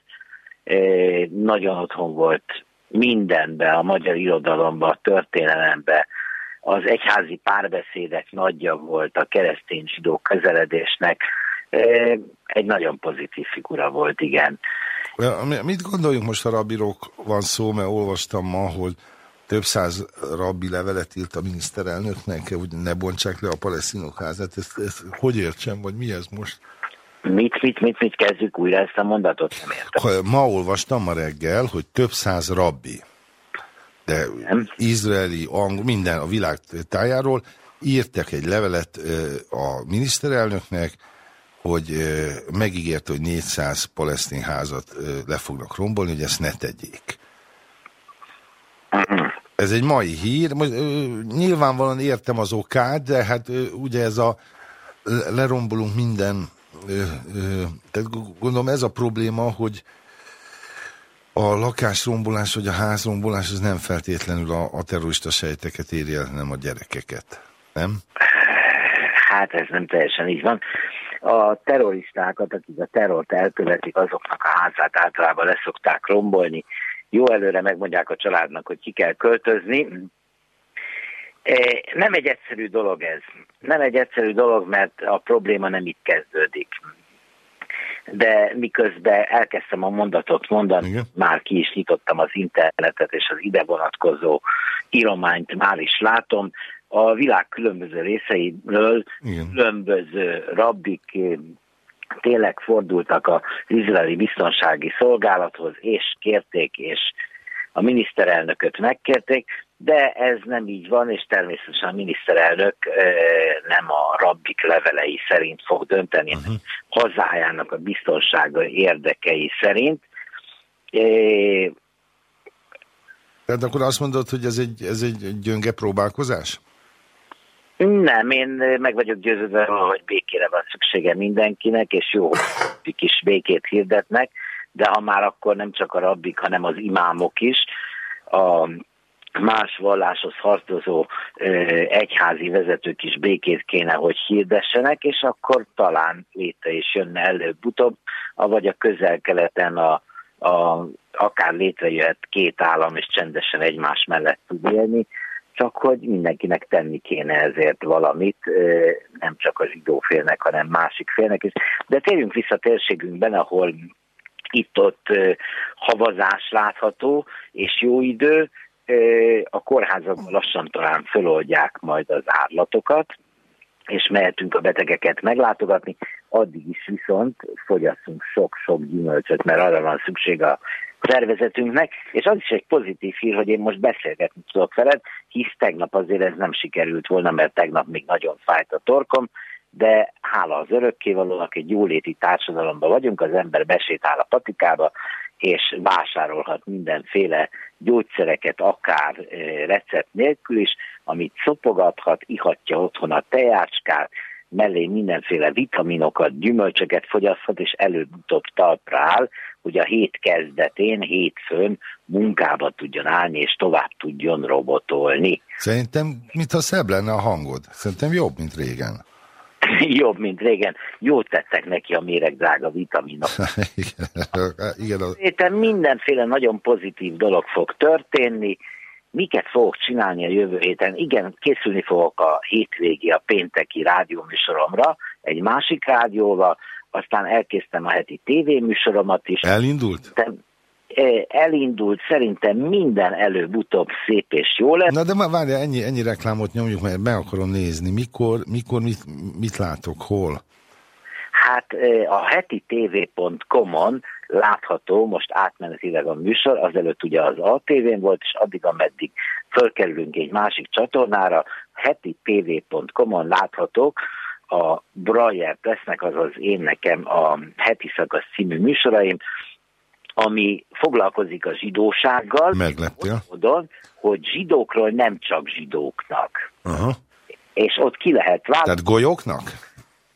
nagyon otthon volt mindenbe, a magyar irodalomba, a történelembe, az egyházi párbeszédek nagyja volt a keresztény zsidó közeledésnek, egy nagyon pozitív figura volt, igen. Mit gondoljunk most a rabirok van szó, mert olvastam ma, hogy több száz rabbi levelet írt a miniszterelnöknek, hogy ne bontsák le a palesztinok házát. Ezt, ezt hogy értsem, vagy mi ez most? Mit, mit, mit, mit kezdjük újra ezt a mondatot? Nem értem. Ma olvastam ma reggel, hogy több száz rabbi, de nem. izraeli, angol, minden a világ tájáról írtak egy levelet a miniszterelnöknek, hogy megígérte, hogy 400 palesztin házat le fognak rombolni, hogy ezt ne tegyék. Ez egy mai hír. Most, nyilvánvalóan értem az okát, de hát ugye ez a lerombolunk minden, tehát gondolom ez a probléma, hogy a lakásrombolás vagy a házrombolás az nem feltétlenül a, a terrorista sejteket éri el, hanem a gyerekeket, nem? Hát ez nem teljesen így van a terroristákat, akik a terrort elkövetik, azoknak a házát általában leszokták rombolni. Jó előre megmondják a családnak, hogy ki kell költözni. E, nem egy egyszerű dolog ez. Nem egy egyszerű dolog, mert a probléma nem itt kezdődik. De miközben elkezdtem a mondatot mondani, Igen. már ki is nyitottam az internetet, és az ide vonatkozó írományt már is látom, a világ különböző részeiről Igen. különböző rabbik tényleg fordultak az izraeli biztonsági szolgálathoz, és kérték, és a miniszterelnököt megkérték, de ez nem így van, és természetesen a miniszterelnök nem a rabbik levelei szerint fog dönteni, uh-huh. hazájának a biztonsága érdekei szerint. Tehát akkor azt mondod, hogy ez egy, ez egy gyönge próbálkozás? Nem, én meg vagyok győződve, hogy békére van szüksége mindenkinek, és jó, hogy is békét hirdetnek, de ha már akkor nem csak a rabbik, hanem az imámok is, a más valláshoz harcozó egyházi vezetők is békét kéne, hogy hirdessenek, és akkor talán létre is jönne előbb-utóbb, vagy a közel-keleten a, a, akár létrejöhet két állam, és csendesen egymás mellett tud élni, csak hogy mindenkinek tenni kéne ezért valamit, nem csak a zsidó hanem másik félnek is. De térjünk vissza térségünkben, ahol itt-ott havazás látható, és jó idő, a kórházakban lassan talán föloldják majd az árlatokat, és mehetünk a betegeket meglátogatni, addig is viszont fogyasszunk sok-sok gyümölcsöt, mert arra van szükség a szervezetünknek, és az is egy pozitív hír, hogy én most beszélgetni tudok veled, hisz tegnap azért ez nem sikerült volna, mert tegnap még nagyon fájt a torkom, de hála az örökkévalónak egy jóléti társadalomban vagyunk, az ember besétál a patikába, és vásárolhat mindenféle gyógyszereket, akár recept nélkül is, amit szopogathat, ihatja otthon a tejácskát, mellé mindenféle vitaminokat, gyümölcsöket fogyaszthat, és előbb-utóbb talpra áll, hogy a hét kezdetén, hétfőn munkába tudjon állni, és tovább tudjon robotolni. Szerintem, mintha szebb lenne a hangod. Szerintem jobb, mint régen. jobb, mint régen. Jót tettek neki a méregdrága vitaminok. igen, igen, mindenféle nagyon pozitív dolog fog történni. Miket fogok csinálni a jövő héten? Igen, készülni fogok a hétvégi, a pénteki rádióműsoromra, egy másik rádióval, aztán elkezdtem a heti tévéműsoromat is. Elindult? Elindult, szerintem minden előbb-utóbb szép és jó lesz. Na de már várja, ennyi, ennyi reklámot nyomjuk, mert meg akarom nézni. Mikor, mikor mit, mit látok, hol? Hát a heti tv.com-on látható most átmenetileg a műsor, azelőtt ugye az ATV-n volt, és addig, ameddig fölkerülünk egy másik csatornára, heti tv.com-on láthatók a Brajer Pressnek, azaz én nekem a heti szakasz című műsoraim, ami foglalkozik a zsidósággal, Megleptél. Módon, hogy zsidókról nem csak zsidóknak. Aha. És ott ki lehet választani. Tehát golyóknak?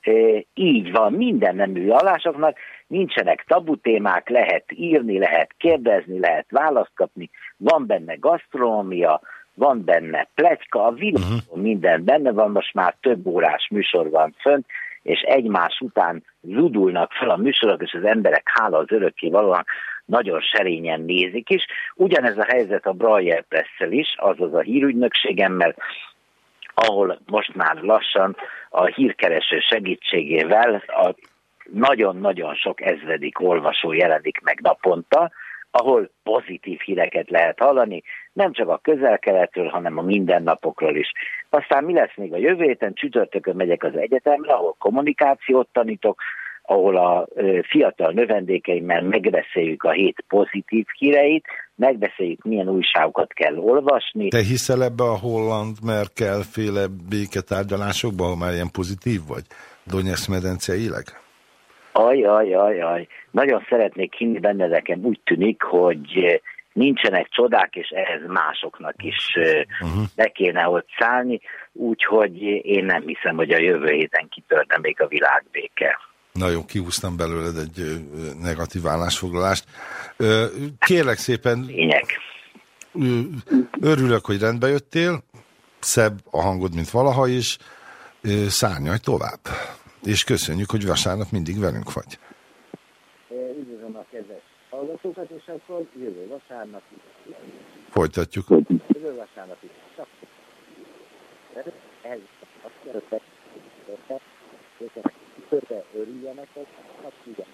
E, így van, minden nemű vallásoknak, nincsenek tabu témák, lehet írni, lehet kérdezni, lehet választ kapni, van benne gasztronómia, van benne plegyka, a világon uh -huh. minden benne van, most már több órás műsor van fönt, és egymás után zudulnak fel a műsorok, és az emberek hála az örökké valóan nagyon serényen nézik is. Ugyanez a helyzet a Braille Presszel is, azaz a hírügynökségemmel, ahol most már lassan a hírkereső segítségével nagyon-nagyon sok ezredik olvasó jelenik meg naponta, ahol pozitív híreket lehet hallani, nem csak a közel-keletről, hanem a mindennapokról is. Aztán mi lesz még a jövő héten? Csütörtökön megyek az egyetemre, ahol kommunikációt tanítok, ahol a fiatal növendékeimmel megbeszéljük a hét pozitív híreit, megbeszéljük, milyen újságokat kell olvasni. Te hiszel ebbe a holland Merkel féle béketárgyalásokba, ha már ilyen pozitív vagy? Donetsz medenceileg? Aj, aj, aj, aj. Nagyon szeretnék hinni benne, nekem úgy tűnik, hogy nincsenek csodák, és ehhez másoknak is uh-huh. be kéne ott szállni, úgyhogy én nem hiszem, hogy a jövő héten kitörne még a világbéke. Na jó, kihúztam belőled egy negatív állásfoglalást. Kérlek szépen, Lényeg. örülök, hogy rendbe jöttél, szebb a hangod, mint valaha is, szárnyalj tovább. És köszönjük, hogy vasárnap mindig velünk vagy. Üdvözlöm a kedves hallgatókat, és akkor jövő vasárnap is. Folytatjuk. Jövő vasárnap is. Csak ez azt körbe örüljenek, az igen.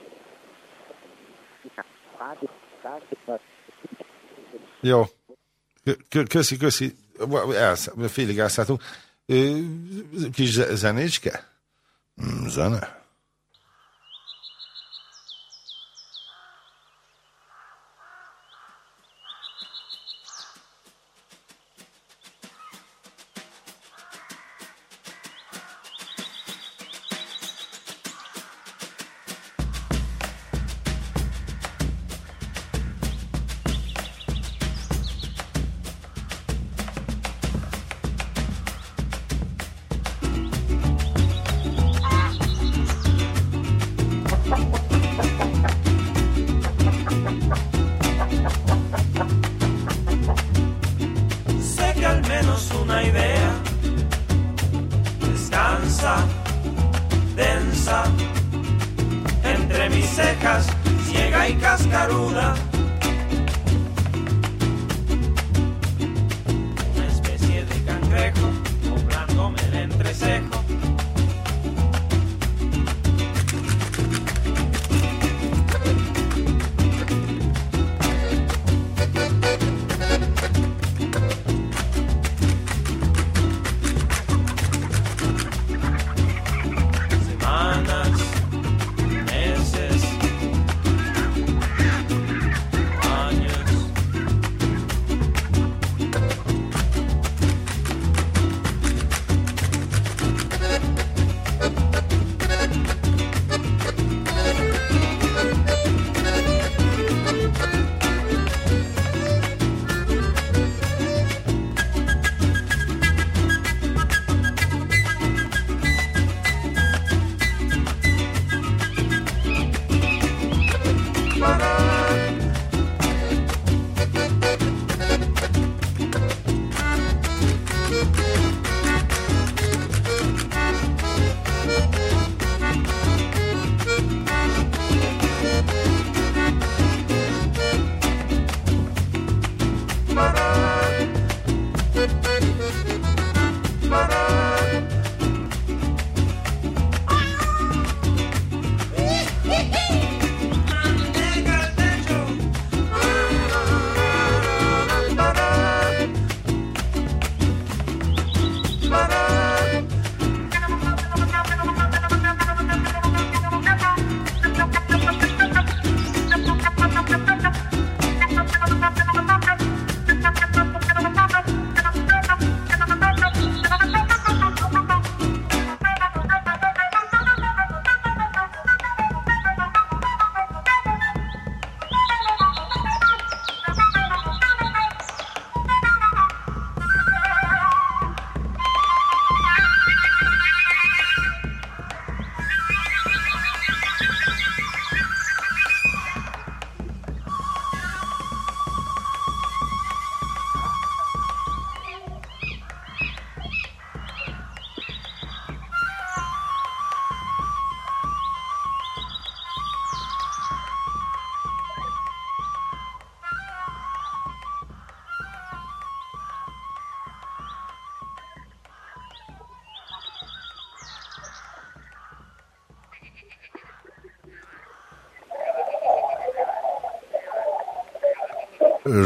Jó. Köszi, köszi. Félig elszálltunk. Kis zenécske? Mm, zene?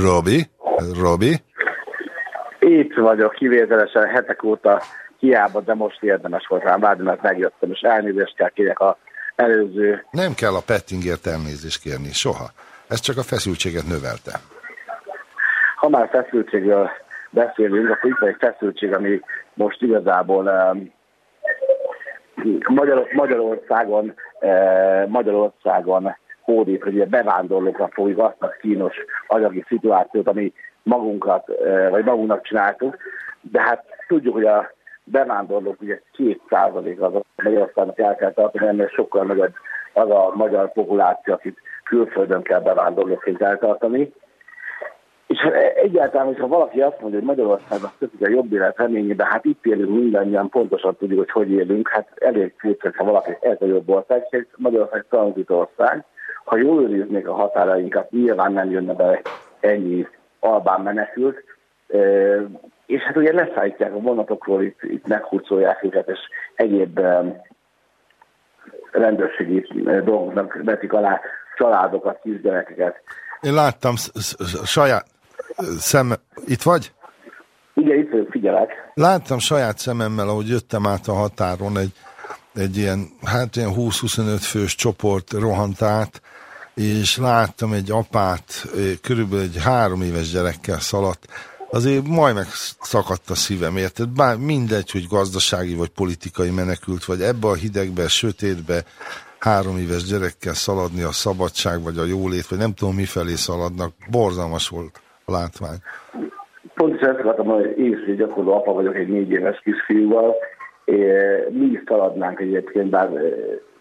Robi? Robi? Itt vagyok kivételesen hetek óta hiába, de most érdemes volt rám várni, mert megjöttem, és elnézést kell kérjek a előző. Nem kell a pettingért elnézést kérni, soha. Ez csak a feszültséget növelte. Ha már feszültségről beszélünk, akkor itt van egy feszültség, ami most igazából um, Magyar, Magyarországon, uh, Magyarországon hódít, hogy bevándorlókra fogjuk azt a kínos anyagi szituációt, ami magunkat, vagy magunknak csináltuk, de hát tudjuk, hogy a bevándorlók ugye két százalék az a Magyarországnak el kell tartani, ennél sokkal nagyobb az a magyar populáció, akit külföldön kell bevándorlóként eltartani. És hát egyáltalán, hogyha valaki azt mondja, hogy Magyarországon kötik a jobb élet reményében, hát itt élünk mindannyian, pontosan tudjuk, hogy hogy élünk, hát elég furcsa, ha valaki ez a jobb ország, és Magyarország tranzitország. Ha jól őriznék a határainkat, nyilván nem jönne be ennyi albán menekült, és hát ugye leszállítják a vonatokról, itt, itt meghurcolják őket, és egyéb rendőrségi dolgoknak vetik alá családokat, kisgyerekeket. Én láttam saját szem... Itt vagy? Igen, itt vagyok, figyelek. Láttam saját szememmel, ahogy jöttem át a határon, egy, egy ilyen, hát ilyen 20-25 fős csoport rohant át, és láttam egy apát, körülbelül egy három éves gyerekkel szaladt, azért majd megszakadt a szívem, érted? Bár mindegy, hogy gazdasági vagy politikai menekült, vagy ebbe a hidegbe, sötétbe, három éves gyerekkel szaladni a szabadság, vagy a jólét, vagy nem tudom mifelé szaladnak, borzalmas volt a látvány. Pontosan ezt akartam, hogy egy gyakorló apa vagyok egy négy éves kisfiúval, mi is szaladnánk egyébként, bár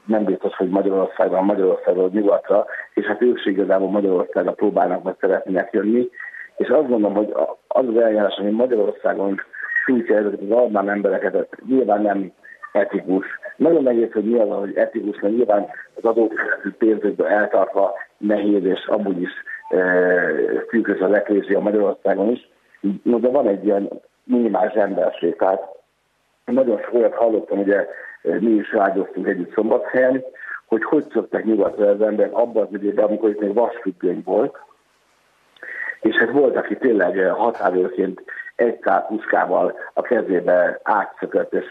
nem biztos, hogy Magyarországon, Magyarországon nyugatra, és hát ők igazából Magyarországra próbálnak, vagy szeretnének jönni, és azt gondolom, hogy az az eljárás, ami Magyarországon sújtja ezeket az albán embereket, nyilván nem etikus. Nagyon nehéz, hogy mi az, hogy etikus, mert nyilván az adófizető pénzekből eltartva nehéz, és amúgy is szűkös az eklézia Magyarországon is. No, de van egy ilyen minimális emberség. Tehát nagyon sok olyat hallottam, ugye mi is áldoztunk együtt szombathelyen, hogy hogy szoktak nyugatra az emberek abban az időben, amikor itt még vasfüggöny volt, és hát volt, aki tényleg határőrként egy puskával a kezébe átszökött, és,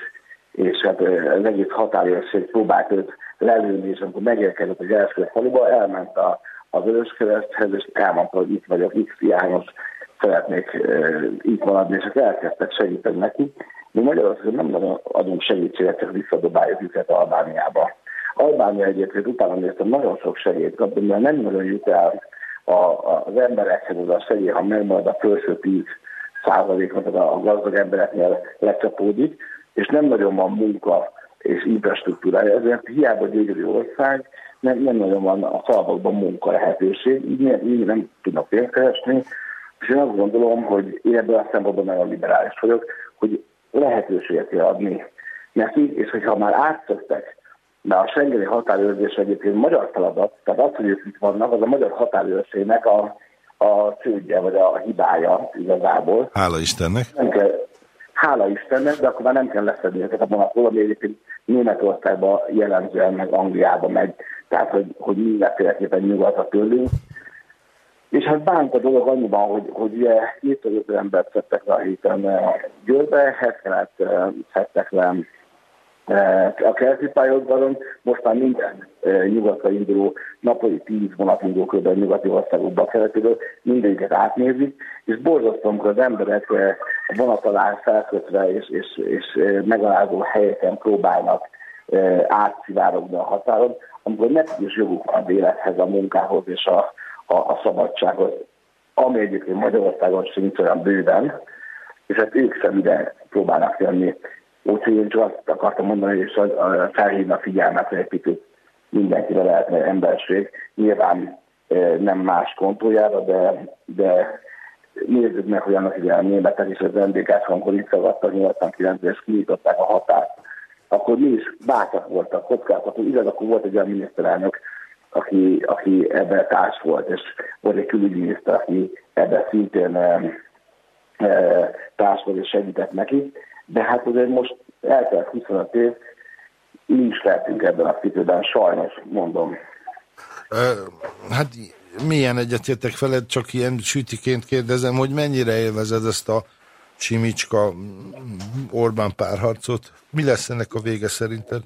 és hát az egész határőrség próbált őt lelőni, és amikor megérkezett az első faluba, elment a, a Vöröskereszthez, és elmondta, hogy itt vagyok, X János, szeretnék uh, itt maradni, és elkezdtek segíteni neki. Mi Magyarországon nem nagyon adunk segítséget, csak visszadobáljuk őket Albániába. Albánia egyébként utána néztem, nagyon sok segélyt kap, de nem nagyon jut el a, a, az emberekhez az a segély, ha megmarad a felső 10 százalékot a gazdag embereknél lecsapódik, és nem nagyon van munka és infrastruktúrája, ezért hiába gyönyörű ország, nem, nem nagyon van a falvakban munka lehetőség, így, így nem tudnak pénzt keresni, és én azt gondolom, hogy én ebből a szempontból nagyon liberális vagyok, hogy lehetőséget kell adni nekik, és hogyha már átszöktek, de a Schengeni határőrzés egyébként magyar feladat, tehát az, hogy ők itt vannak, az a magyar határőrségnek a, a csődje, vagy a hibája igazából. Hála Istennek. Nem kell, hála Istennek, de akkor már nem kell leszedni ezeket a vonatról, ami egyébként Németországban jellemzően, meg Angliában megy, tehát hogy, hogy mindenféleképpen nyugatra tőlünk. És hát bánt a dolog annyiban, hogy, hogy ugye 2500 embert szedtek le a héten eh, Győrbe, 70-et szedtek le eh, a keleti pályaudvaron, most már minden eh, nyugatra induló, napi 10 vonat indul kb. nyugati országokba keletről, mindegyiket átnézik, és borzasztó, amikor az emberek a vonat alá felkötve és, és, és megalázó helyeken próbálnak átszivárogni a határon, amikor nekik is joguk van az élethez, a munkához és a, a, a szabadsághoz, ami egyébként Magyarországon sincs olyan bőven, és hát ők sem ide próbálnak jönni. Úgyhogy én csak azt akartam mondani, és felhívna a figyelmet, hogy egy picit mindenkire lehetne emberség. Nyilván nem más kontójára, de, de nézzük meg, hogy annak ide a németek és az NDK-s amikor itt szagadtak 89 és kinyitották a határt, akkor mi is bátrak voltak, kockáztatunk. Igaz, akkor volt egy olyan miniszterelnök, aki, aki ebben társ volt, és volt egy külügyminiszter, aki ebben szintén e, e, társ volt és segített neki, de hát azért most eltelt 25 év, mi is lehetünk ebben a szitőben, sajnos mondom. Hát milyen egyetértek feled, csak ilyen sütiként kérdezem, hogy mennyire élvezed ezt a Simicska Orbán párharcot? Mi lesz ennek a vége szerinted?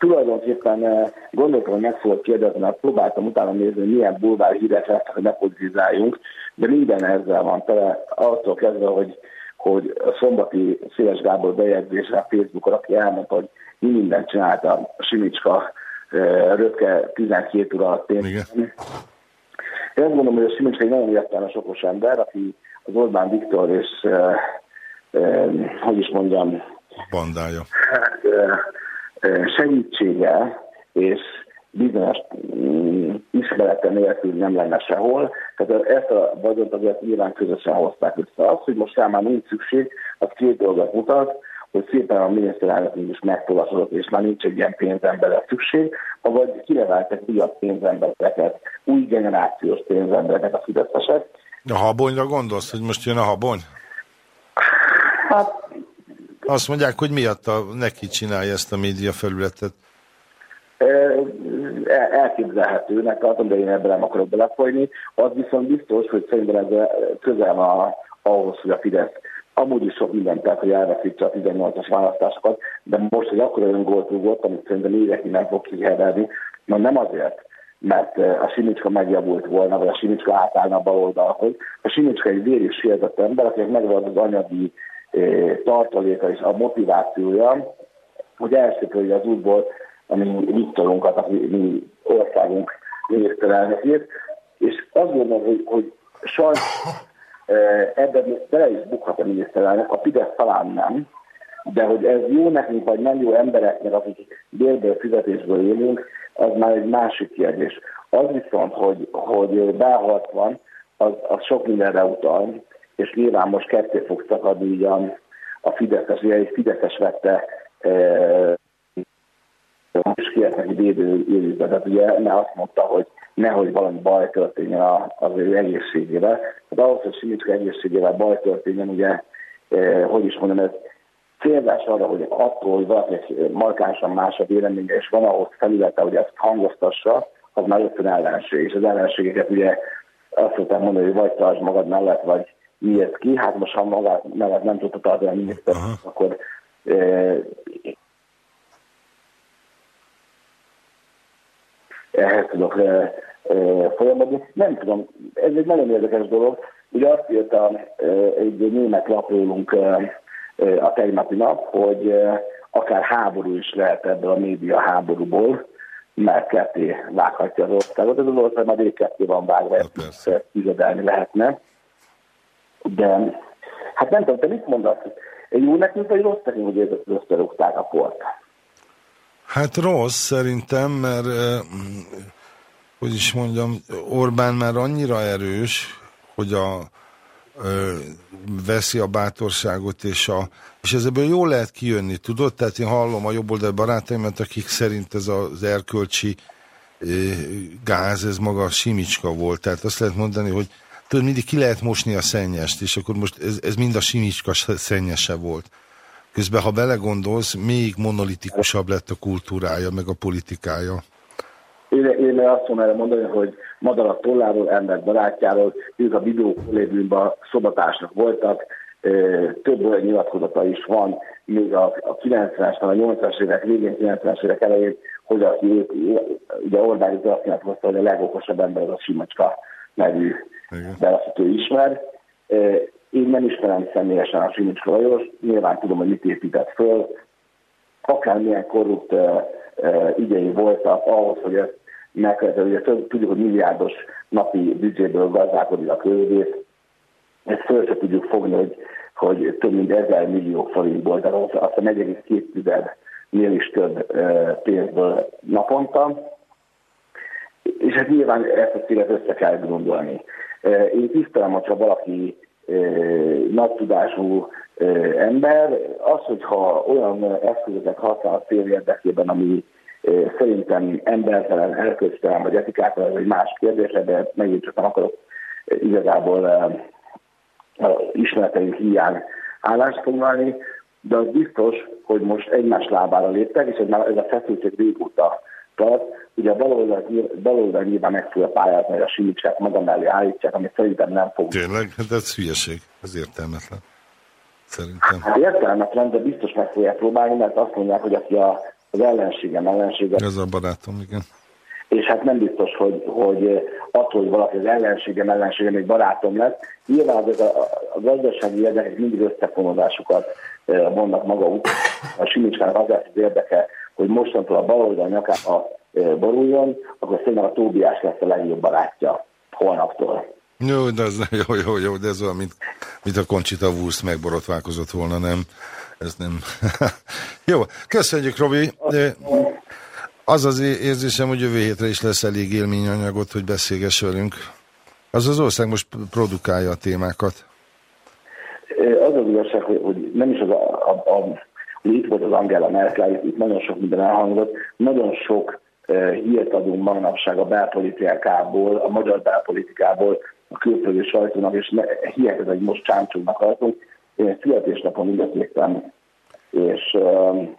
Tulajdonképpen eh, gondoltam, hogy meg fogok kérdezni, mert próbáltam utána nézni, hogy milyen bulvár hírek lesznek, hogy ne politizáljunk, de minden ezzel van tele, attól kezdve, hogy, hogy a szombati Széles Gábor bejegyzésre a Facebookon, aki elmondta, hogy mi mindent csinált a Simicska eh, röpke 12 óra alatt. Én azt gondolom, hogy a Simicska egy nagyon értelmes okos ember, aki az Orbán Viktor és eh, hogy is mondjam, bandája. Hát, segítsége és bizonyos mm, ismerete nélkül nem lenne sehol. Tehát ezt a vagyont azért nyilván közösen hozták össze. Az, hogy most rá már nincs szükség, az két dolgot mutat, hogy szépen a miniszterelnök is megtolasodott, és már nincs egy ilyen pénzemberre szükség, vagy kineveltek újabb pénzembereket, új generációs pénzembereket a fideszesek. A habonyra gondolsz, hogy most jön a habony? Hát azt mondják, hogy miatta neki csinálja ezt a média felületet. Elképzelhetőnek tartom, de én ebben nem akarok belefolyni. Az viszont biztos, hogy szerintem ez közel van ahhoz, hogy a Fidesz amúgy is sok mindent tett, hogy elveszítse a 18-as választásokat, de most, hogy akkor olyan gólt rúgott, amit szerintem évekig nem fog kihevelni, na nem azért, mert a Simicska megjavult volna, vagy a Simicska átállna a bal oldalhoz. A Simicska egy véri sértett ember, akinek megvan az anyagi tartaléka és a motivációja, hogy elsöpölje az útból a mi Viktorunkat, a mi országunk miniszterelnökét, és azt gondolom, hogy, hogy sajnos ebben bele is bukhat a miniszterelnök, a Fidesz talán nem, de hogy ez jó nekünk, vagy nem jó embereknek, akik bérből fizetésből élünk, az már egy másik kérdés. Az viszont, hogy, hogy belharc van, az, az sok mindenre utal, és nyilván most ketté fog szakadni a, a Fideszes, egy Fideszes vette e, neki védőjövőbe, tehát ugye ne azt mondta, hogy nehogy valami baj történjen az ő egészségével. Tehát ahhoz, hogy Simicska egészségével baj történjen, ugye, eh, hogy is mondom, ez célzás arra, hogy attól, hogy valaki markánsan más a véleménye, és van ahhoz felülete, hogy ezt hangoztassa, az már rögtön ellenség. És az ellenségeket ugye azt szoktam mondani, hogy vagy tartsd magad mellett, vagy miért ki. Hát most ha magad mellett nem tudta tartani a miniszter, akkor e, ehhez tudok e, e, folyamodni. Nem tudom, ez egy nagyon érdekes dolog. Ugye azt írta e, egy német laprólunk e, a tegnapi nap, hogy akár háború is lehet ebből a média háborúból, mert ketté vághatja az országot. Ez az ország már rég ketté van vágva, ezt tizedelni lehetne. De hát nem tudom, te mit mondasz? Jó nekünk, vagy rossz nekünk, hogy összerúgták a port? Hát rossz szerintem, mert hogy is mondjam, Orbán már annyira erős, hogy a veszi a bátorságot, és, a, és ebből jól lehet kijönni, tudod? Tehát én hallom a jobboldali barátaimat, akik szerint ez az erkölcsi gáz, ez maga a simicska volt. Tehát azt lehet mondani, hogy tudod, mindig ki lehet mosni a szennyest, és akkor most ez, ez mind a simicska szennyese volt. Közben, ha belegondolsz, még monolitikusabb lett a kultúrája, meg a politikája. Én, én azt tudom erre mondani, hogy madarak tolláról, ember barátjáról, ők a videó kollégiumban szobatársnak voltak, több olyan nyilatkozata is van, még a, a 90-es, a 80-as évek végén, 90-es évek elején, hogy aki ugye Orbán azt nyilatkozta, hogy a legokosabb ember az a Simacska nevű beleszítő ismer. Én nem ismerem személyesen a Simicska Lajos, nyilván tudom, hogy mit épített föl, akármilyen korrupt ügyei voltak ahhoz, hogy ezt megkezdve, ugye tudjuk, hogy milliárdos napi büdzséből gazdálkodik a közvész, ezt föl se tudjuk fogni, hogy, hogy több mint ezer millió forintból, tehát azt a 4,2 nél is több pénzből naponta, és hát nyilván ezt a céget össze kell gondolni. Én tisztelem, hogyha valaki nagy tudású ember, az, hogyha olyan eszközöket használ a cél érdekében, ami Szerintem embertelen, elköztelen vagy etikátlan, vagy más kérdésre, de megint csak nem akarok igazából ismereteink hiány állást foglalni, de az biztos, hogy most egymás lábára léptek, és ez, már, ez a feszültség régóta tart. Ugye a baloldal, baloldal nyilván meg fogja pályázni, hogy a simicsát maga mellé állítsák, amit szerintem nem fog. Tényleg? Hát ez hülyeség, ez értelmetlen. Szerintem. Hát értelmetlen, de biztos meg fogják próbálni, mert azt mondják, hogy aki a az ellenségem ellensége. Ez a barátom, igen. És hát nem biztos, hogy, hogy attól, hogy valaki az ellenségem ellenségem egy barátom lesz, nyilván az, a, a gazdasági érdekek mindig összefonódásokat mondnak maga után. A Simicskának az lesz az érdeke, hogy mostantól a baloldal nyakába boruljon, akkor szerintem a Tóbiás lesz a legjobb barátja holnaptól. Jó, de ez, jó, jó, jó, de ez olyan, mint, mint a Conchita Wurst megborotválkozott volna, nem? ez nem. Jó, köszönjük, Robi. Az az érzésem, hogy jövő hétre is lesz elég élményanyagot, hogy beszélgess velünk. Az az ország most produkálja a témákat. Az az igazság, hogy, hogy nem is az a, a, a hogy itt volt az Angela Merkel, itt nagyon sok minden elhangzott, nagyon sok uh, hírt adunk manapság a belpolitikából, a magyar belpolitikából, a külföldi sajtónak, és hihetetlen, hogy most csámcsognak tartunk. Én születésnapon ünnepéltem, és um,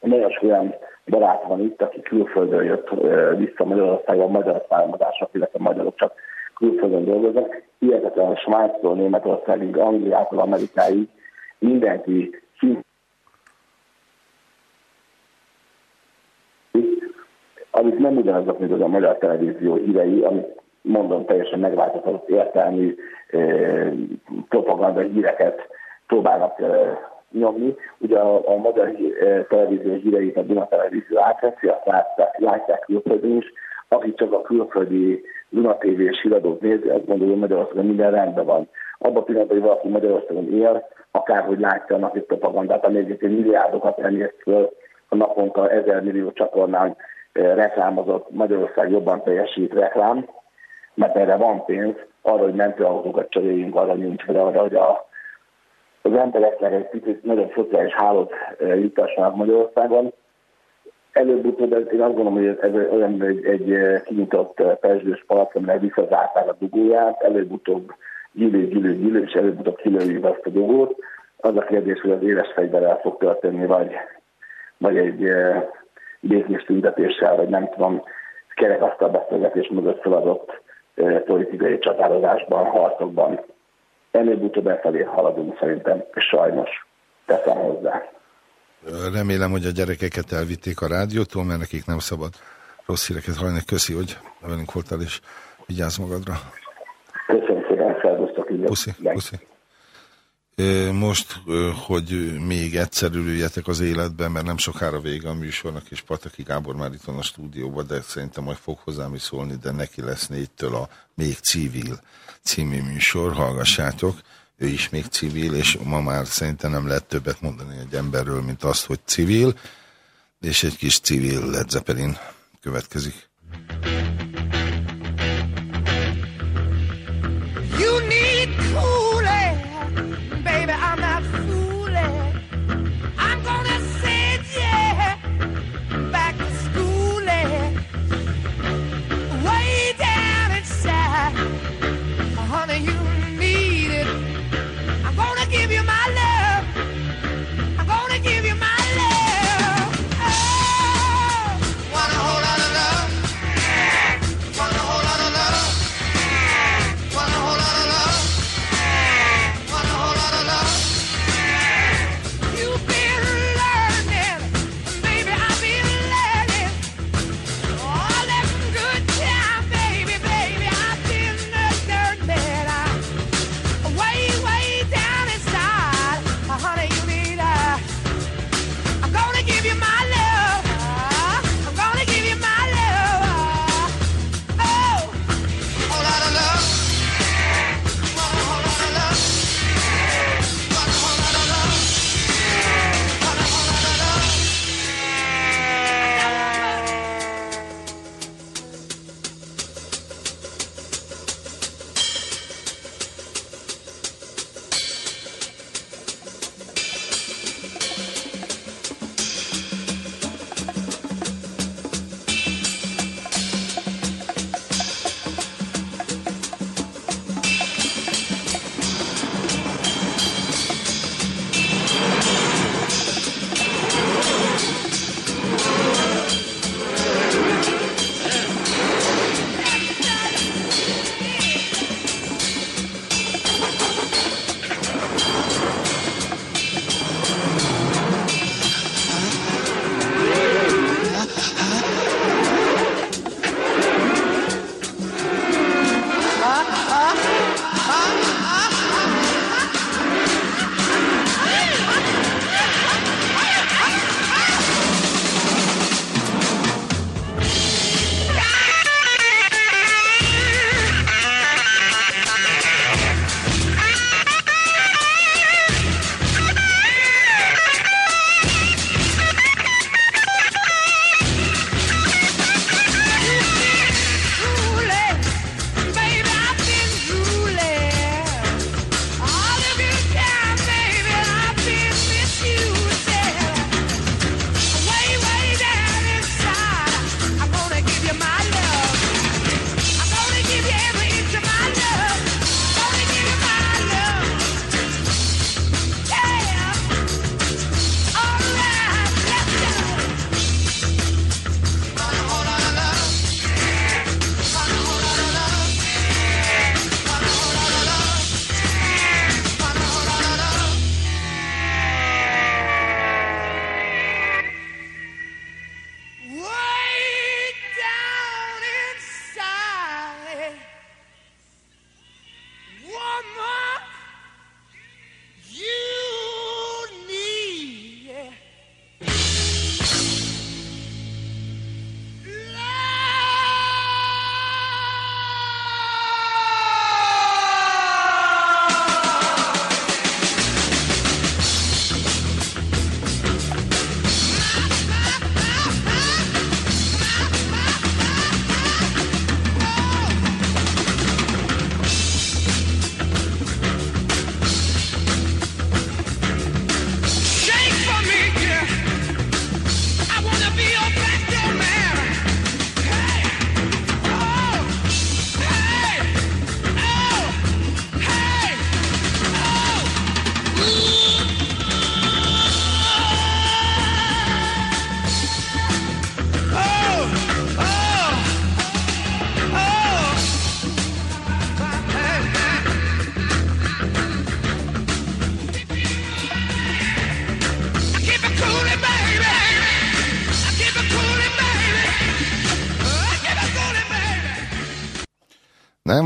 nagyon sok olyan barát van itt, aki külföldön jött uh, vissza Magyarországon, magyar származások, illetve magyarok csak külföldön dolgoznak. Hihetetlen a Svájctól, Németországig, Angliától, Amerikáig mindenki amit nem ugyanazok, mint az a magyar televízió hírei, amit mondom, teljesen megváltozott értelmű eh, propaganda híreket próbálnak eh, nyomni. Ugye a, a magyar eh, televízió híreit a Duna televízió átveszi, azt látják, látják külföldön is. Aki csak a külföldi Duna TV és híradót nézi, azt gondolja, hogy Magyarországon minden rendben van. Abban a pillanatban, hogy valaki Magyarországon él, akárhogy látja a napi propagandát, ami egyébként milliárdokat emészt föl, a naponta ezer millió csatornán reklámozott Magyarország jobban teljesít reklám, mert erre van pénz, arra, hogy mentőautókat cseréljünk, arra nincs, arra, hogy a, az embereknek egy picit nagyon szociális hálót jutassanak Magyarországon. előbb-utóbb én azt gondolom, hogy ez olyan egy, egy kinyitott pesgős palack, aminek visszazárták a dugóját, előbb-utóbb gyűlő, gyűlő, gyűlő, és előbb-utóbb kilőjük azt a dugót. Az a kérdés, hogy az éles fegyverrel fog történni, vagy, vagy egy e, békés tüntetéssel, vagy nem tudom, kerekasztal beszélgetés mögött feladott e, politikai csatározásban, harcokban. Előbb-utóbb elfelé haladunk szerintem, és sajnos teszem hozzá. Remélem, hogy a gyerekeket elvitték a rádiótól, mert nekik nem szabad rossz híreket hallani. Köszi, hogy velünk voltál, és vigyázz magadra. Köszönöm szépen, szervusztok. Puszi, puszi. Most, hogy még egyszer üljetek az életben, mert nem sokára vége a műsornak, és Pataki Gábor már itt van a stúdióban, de szerintem majd fog hozzám is szólni, de neki lesz négytől a Még Civil című műsor, hallgassátok ő is még civil, és ma már szerintem nem lehet többet mondani egy emberről, mint azt, hogy civil, és egy kis civil Led Zeppelin következik. You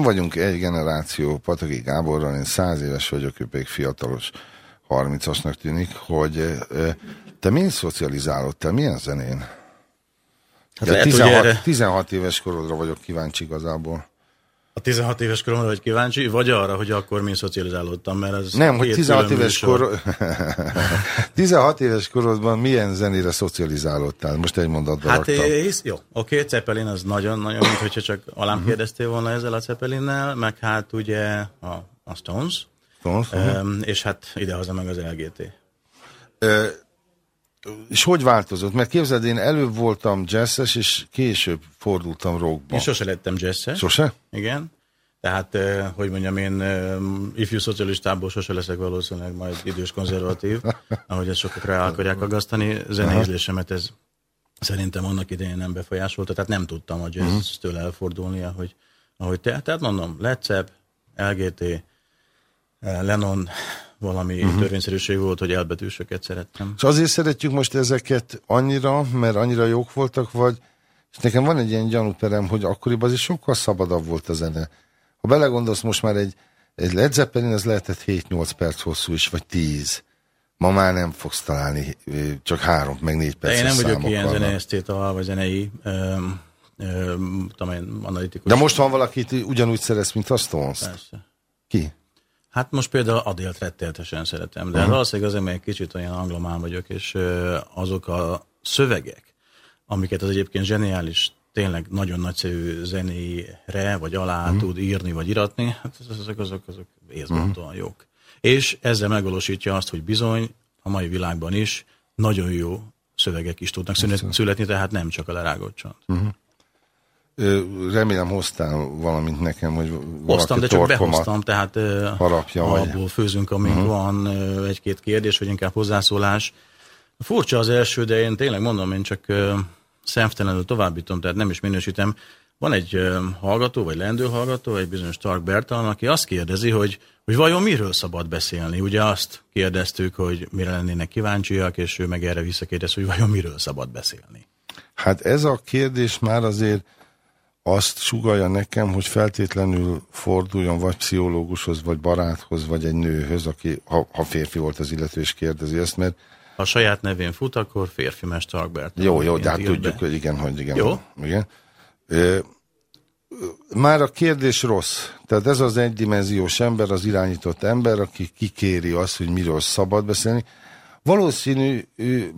vagyunk egy generáció, Pataki Gáborral, én száz éves vagyok, ő pedig fiatalos, 30-asnak tűnik, hogy te mind szocializálódtál, milyen zenén? Hát lehet, hogy 16, erre- 16 éves korodra vagyok kíváncsi igazából. A 16 éves koromra vagy kíváncsi, vagy arra, hogy akkor mi szocializálódtam, mert ez Nem, hogy két 16 külön éves, kor... 16 éves korodban milyen zenére szocializálódtál? Most egy mondatban Hát eh, hisz, jó, oké, Zeppelin az nagyon-nagyon, mint hogyha csak alám kérdeztél volna ezzel a Zeppelinnel, meg hát ugye a, a Stones, Stones, um, és hát idehaza meg az LGT. Ö, és hogy változott? Mert képzeld, én előbb voltam jazzes, és később fordultam rockba. Én sose lettem jazzes. Sose? Igen. Tehát, eh, hogy mondjam, én ifjú szocialistából sose leszek valószínűleg majd idős konzervatív, ahogy ezt sokak rá akarják agasztani. Zeneízlésemet ez szerintem annak idején nem befolyásolta, tehát nem tudtam a jazztől elfordulni, ahogy, ahogy te. Tehát mondom, Led Zepp, LGT, Lennon, valami uh-huh. törvényszerűség volt, hogy elbetűsöket szerettem. És azért szeretjük most ezeket annyira, mert annyira jók voltak, vagy és nekem van egy ilyen gyanúperem, hogy akkoriban azért sokkal szabadabb volt a zene. Ha belegondolsz, most már egy, egy Led Zeppelin, ez lehetett 7-8 perc hosszú is, vagy 10. Ma már nem fogsz találni csak 3 meg 4 De perces én nem vagyok ilyen zeneesztéta, vagy zenei um, um, tudom én, analitikus. De most van valakit ugyanúgy szeretsz, mint a stones Persze. Ki? Hát most például Adélt retteltesen szeretem, de uh-huh. valószínűleg azért, mert kicsit olyan anglomán vagyok, és azok a szövegek, amiket az egyébként zseniális, tényleg nagyon nagyszerű zenére, vagy alá uh-huh. tud írni, vagy iratni, hát ezek azok, azok észbontóan uh-huh. jók. És ezzel megvalósítja azt, hogy bizony a mai világban is nagyon jó szövegek is tudnak szület, születni, tehát nem csak a lerágott csont. Uh-huh. Remélem hoztál valamint nekem, hogy Hoztam, de csak behoztam, tehát harapja, vagy- abból főzünk, amink uh-huh. van ö, egy-két kérdés, vagy inkább hozzászólás. Furcsa az első, de én tényleg mondom, én csak szemtelenül továbbítom, tehát nem is minősítem. Van egy hallgató, vagy lendő hallgató, egy bizonyos Stark Bertalan, aki azt kérdezi, hogy, hogy vajon miről szabad beszélni. Ugye azt kérdeztük, hogy mire lennének kíváncsiak, és ő meg erre visszakérdez, hogy vajon miről szabad beszélni. Hát ez a kérdés már azért azt sugalja nekem, hogy feltétlenül forduljon vagy pszichológushoz, vagy baráthoz, vagy egy nőhöz, aki, ha, ha férfi volt az illető, és kérdezi ezt, mert Ha a saját nevén fut, akkor férfi mester Bertalan. jó, jó, de hát be. tudjuk, hogy igen, hogy igen. Jó. igen. Ö, már a kérdés rossz. Tehát ez az egydimenziós ember, az irányított ember, aki kikéri azt, hogy miről szabad beszélni. Valószínű, ő,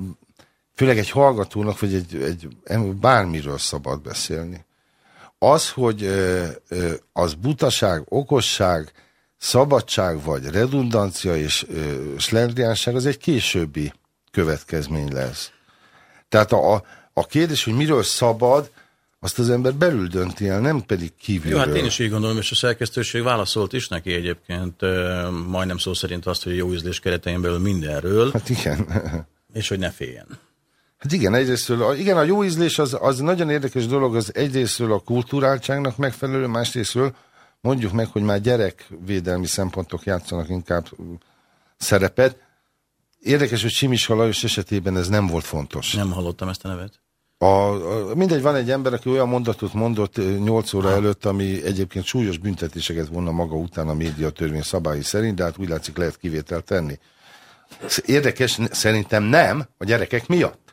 főleg egy hallgatónak, vagy egy, egy bármiről szabad beszélni. Az, hogy az butaság, okosság, szabadság, vagy redundancia és slendriánság, az egy későbbi következmény lesz. Tehát a, a, a kérdés, hogy miről szabad, azt az ember belül dönti el, nem pedig kívülről. Jó, hát én is így gondolom, és a szerkesztőség válaszolt is neki egyébként, majdnem szó szerint azt, hogy jó ízlés keretein belül mindenről, Hát igen. és hogy ne féljen. Hát igen, egyrésztről, igen, a jó ízlés az, az nagyon érdekes dolog, az egyrésztről a kulturáltságnak megfelelő, másrésztről mondjuk meg, hogy már gyerekvédelmi szempontok játszanak inkább szerepet. Érdekes, hogy Simisa Lajos esetében ez nem volt fontos. Nem hallottam ezt a nevet. A, a, mindegy, van egy ember, aki olyan mondatot mondott 8 óra előtt, ami egyébként súlyos büntetéseket vonna maga után a médiatörvény szabályi szerint, de hát úgy látszik lehet kivételt tenni. Érdekes, szerintem nem, a gyerekek miatt.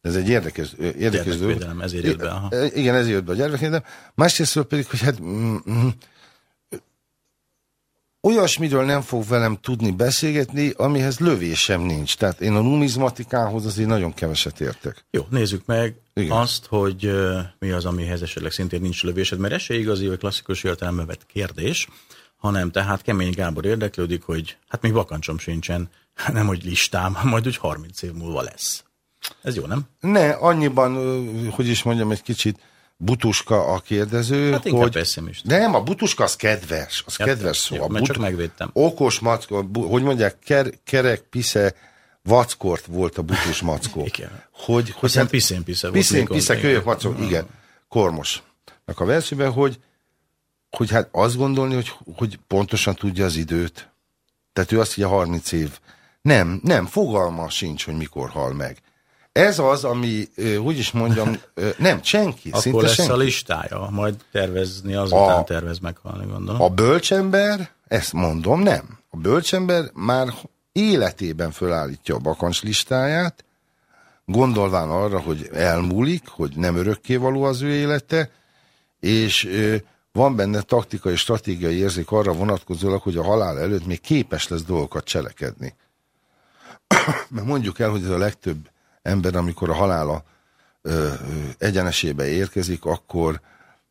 Ez egy érdekes, érdekes dolog. Ezért jött be, aha. Igen, ezért jött be a gyermekvédelem. Másrészt pedig, hogy hát mm, mm, olyasmiről nem fog velem tudni beszélgetni, amihez lövésem nincs. Tehát én a numizmatikához azért nagyon keveset értek. Jó, nézzük meg Igen. Azt, hogy uh, mi az, amihez esetleg szintén nincs lövésed, mert ez se igazi, vagy klasszikus értelembe vett kérdés, hanem tehát Kemény Gábor érdeklődik, hogy hát még vakancsom sincsen, nem hogy listám, majd úgy 30 év múlva lesz. Ez jó, nem? Ne, annyiban, hogy is mondjam, egy kicsit butuska a kérdező, Hát hogy... pessimista. Nem, a butuska az kedves, az Ja, kedves szó. jó, a mert csak megvédtem. Okos mackó, bu, hogy mondják, ker, kerek, pisze, vackort volt a butus mackó. Igen. Hogy, hogy Hiszen piszén pisze volt Piszén pisze, kölyök macó, igen. Kormosnak a versében, hogy, hogy hát azt gondolni, hogy, hogy pontosan tudja az időt. Tehát ő azt mondja 30 év. Nem, nem, fogalma sincs, hogy mikor hal meg. Ez az, ami, úgy is mondjam, nem, senki, Akkor szinte lesz senki. a listája, majd tervezni, azután A- tervez meghalni, gondolom. A bölcsember, ezt mondom, nem. A bölcsember már életében fölállítja a bakancs listáját, gondolván arra, hogy elmúlik, hogy nem örökkévaló az ő élete, és van benne taktikai, stratégiai érzék arra vonatkozólag, hogy a halál előtt még képes lesz dolgokat cselekedni. Mert mondjuk el, hogy ez a legtöbb ember, amikor a halála ö, egyenesébe érkezik, akkor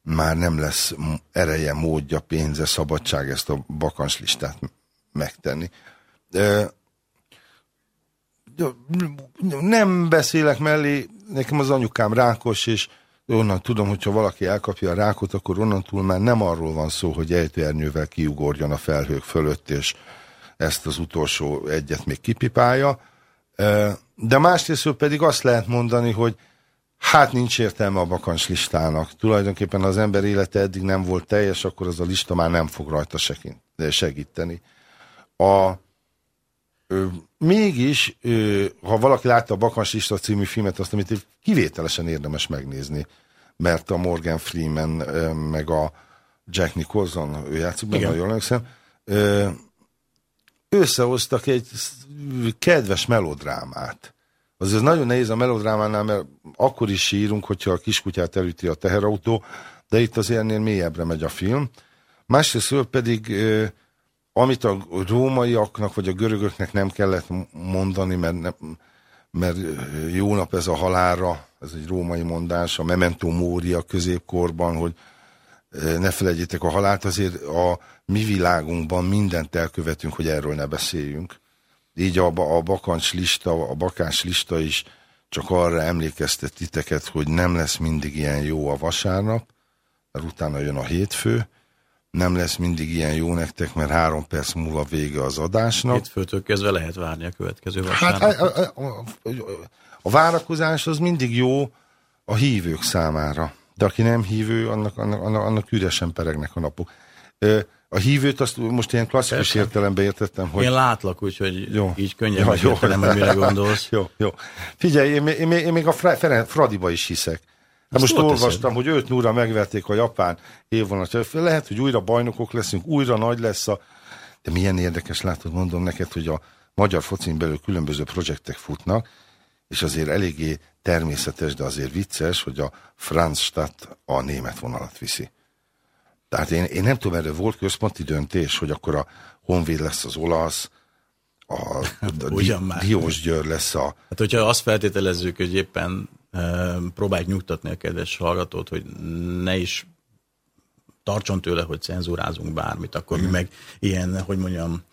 már nem lesz ereje, módja, pénze, szabadság ezt a bakancslistát megtenni. Ö, nem beszélek mellé, nekem az anyukám rákos, és onnan tudom, hogyha valaki elkapja a rákot, akkor onnantúl már nem arról van szó, hogy ejtőernyővel kiugorjon a felhők fölött, és ezt az utolsó egyet még kipipálja. De másrészt pedig azt lehet mondani, hogy hát nincs értelme a bakancs listának. Tulajdonképpen ha az ember élete eddig nem volt teljes, akkor az a lista már nem fog rajta segít- segíteni. A, Ö, mégis, ö, ha valaki látta a Bakancs Lista című filmet, azt, amit kivételesen érdemes megnézni, mert a Morgan Freeman, ö, meg a Jack Nicholson, ő játszik benne, jól emlékszem, összehoztak egy kedves melodrámát. Azért nagyon nehéz a melodrámánál, mert akkor is sírunk, hogyha a kiskutyát elüti a teherautó, de itt azért ennél mélyebbre megy a film. Másrészt pedig amit a rómaiaknak vagy a görögöknek nem kellett mondani, mert, nem, mert jó nap ez a halára, ez egy római mondás, a memento mori a középkorban, hogy ne felejtjétek a halált, azért a mi világunkban mindent elkövetünk, hogy erről ne beszéljünk. Így a, a bakancs lista, a bakás lista is csak arra emlékeztet titeket, hogy nem lesz mindig ilyen jó a vasárnap, mert utána jön a hétfő, nem lesz mindig ilyen jó nektek, mert három perc múlva vége az adásnak. Hétfőtől kezdve lehet várni a következő Hát vasárnap. a, a, a, a, a várakozás az mindig jó a hívők számára. De aki nem hívő, annak, annak, annak, annak üresen peregnek a napok. Ö, A hívőt azt most ilyen klasszikus Persze. értelemben értettem, hogy... Én látlak, úgyhogy Jó. így könnyen Ja, jó. megértenem, hogy mire gondolsz. Jó, jó. Figyelj, én, még- én, én még a Fra- Feren- Fradiba is hiszek. Hát most olvastam, hogy 5 0 megverték a japán évvonat. Lehet, hogy újra bajnokok leszünk, újra nagy lesz a... De milyen érdekes, látod, mondom neked, hogy a magyar focin belül különböző projektek futnak, és azért eléggé természetes, de azért vicces, hogy a Franzstadt a német vonalat viszi. Tehát én, én nem tudom, erre volt központi döntés, hogy akkor a Honvéd lesz az olasz, a, a Di-. Diós Győr lesz a... Hát, hogyha azt feltételezzük, hogy éppen e, próbáljuk nyugtatni a kedves hallgatót, hogy ne is tartson tőle, hogy cenzúrázunk bármit, akkor Mhm. mi meg ilyen, hogy mondjam,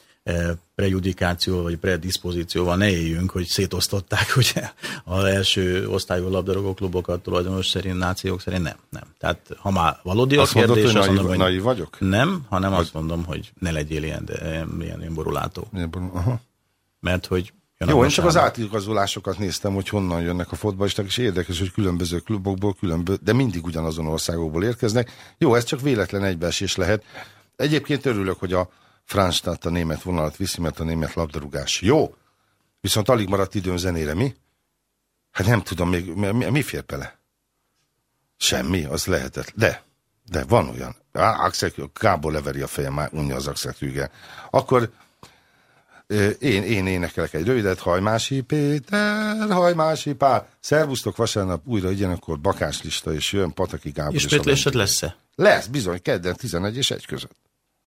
prejudikációval vagy predispozícióval ne éljünk, hogy szétosztották ugye az első osztályú labdarúgó klubokat tulajdonos szerint, nációk szerint, nem, nem. Tehát ha már valódi a Azt mondod, kérdés, hogy azt mondom, hogy vagyok? nem, hanem azt mondom, hogy ne legyél ilyen, de, ilyen, ilyen borulátó. Aha. Mert hogy jön a Jó, én csak az átigazolásokat néztem, hogy honnan jönnek a fotbalisták, és érdekes, hogy különböző klubokból, különböző, de mindig ugyanazon országokból érkeznek. Jó, ez csak véletlen egybeesés lehet. Egyébként örülök, hogy a Franstadt a német vonalat viszi, mert a német labdarúgás jó. Viszont alig maradt időm zenére, mi? Hát nem tudom, még mi, mi- fér bele? Semmi, az lehetett. De, de van olyan. Axel, Kábor leveri a fejem, már unja az Axel Krüger. Akkor Én, én énekelek egy rövidet, Hajmási Péter, Hajmási Pál. Szervusztok, vasárnap újra ugyanakkor bakáslista, és jön Pataki Gábor. és vendég. lesz-e? Lesz, bizony, kedden 11 és 1 között.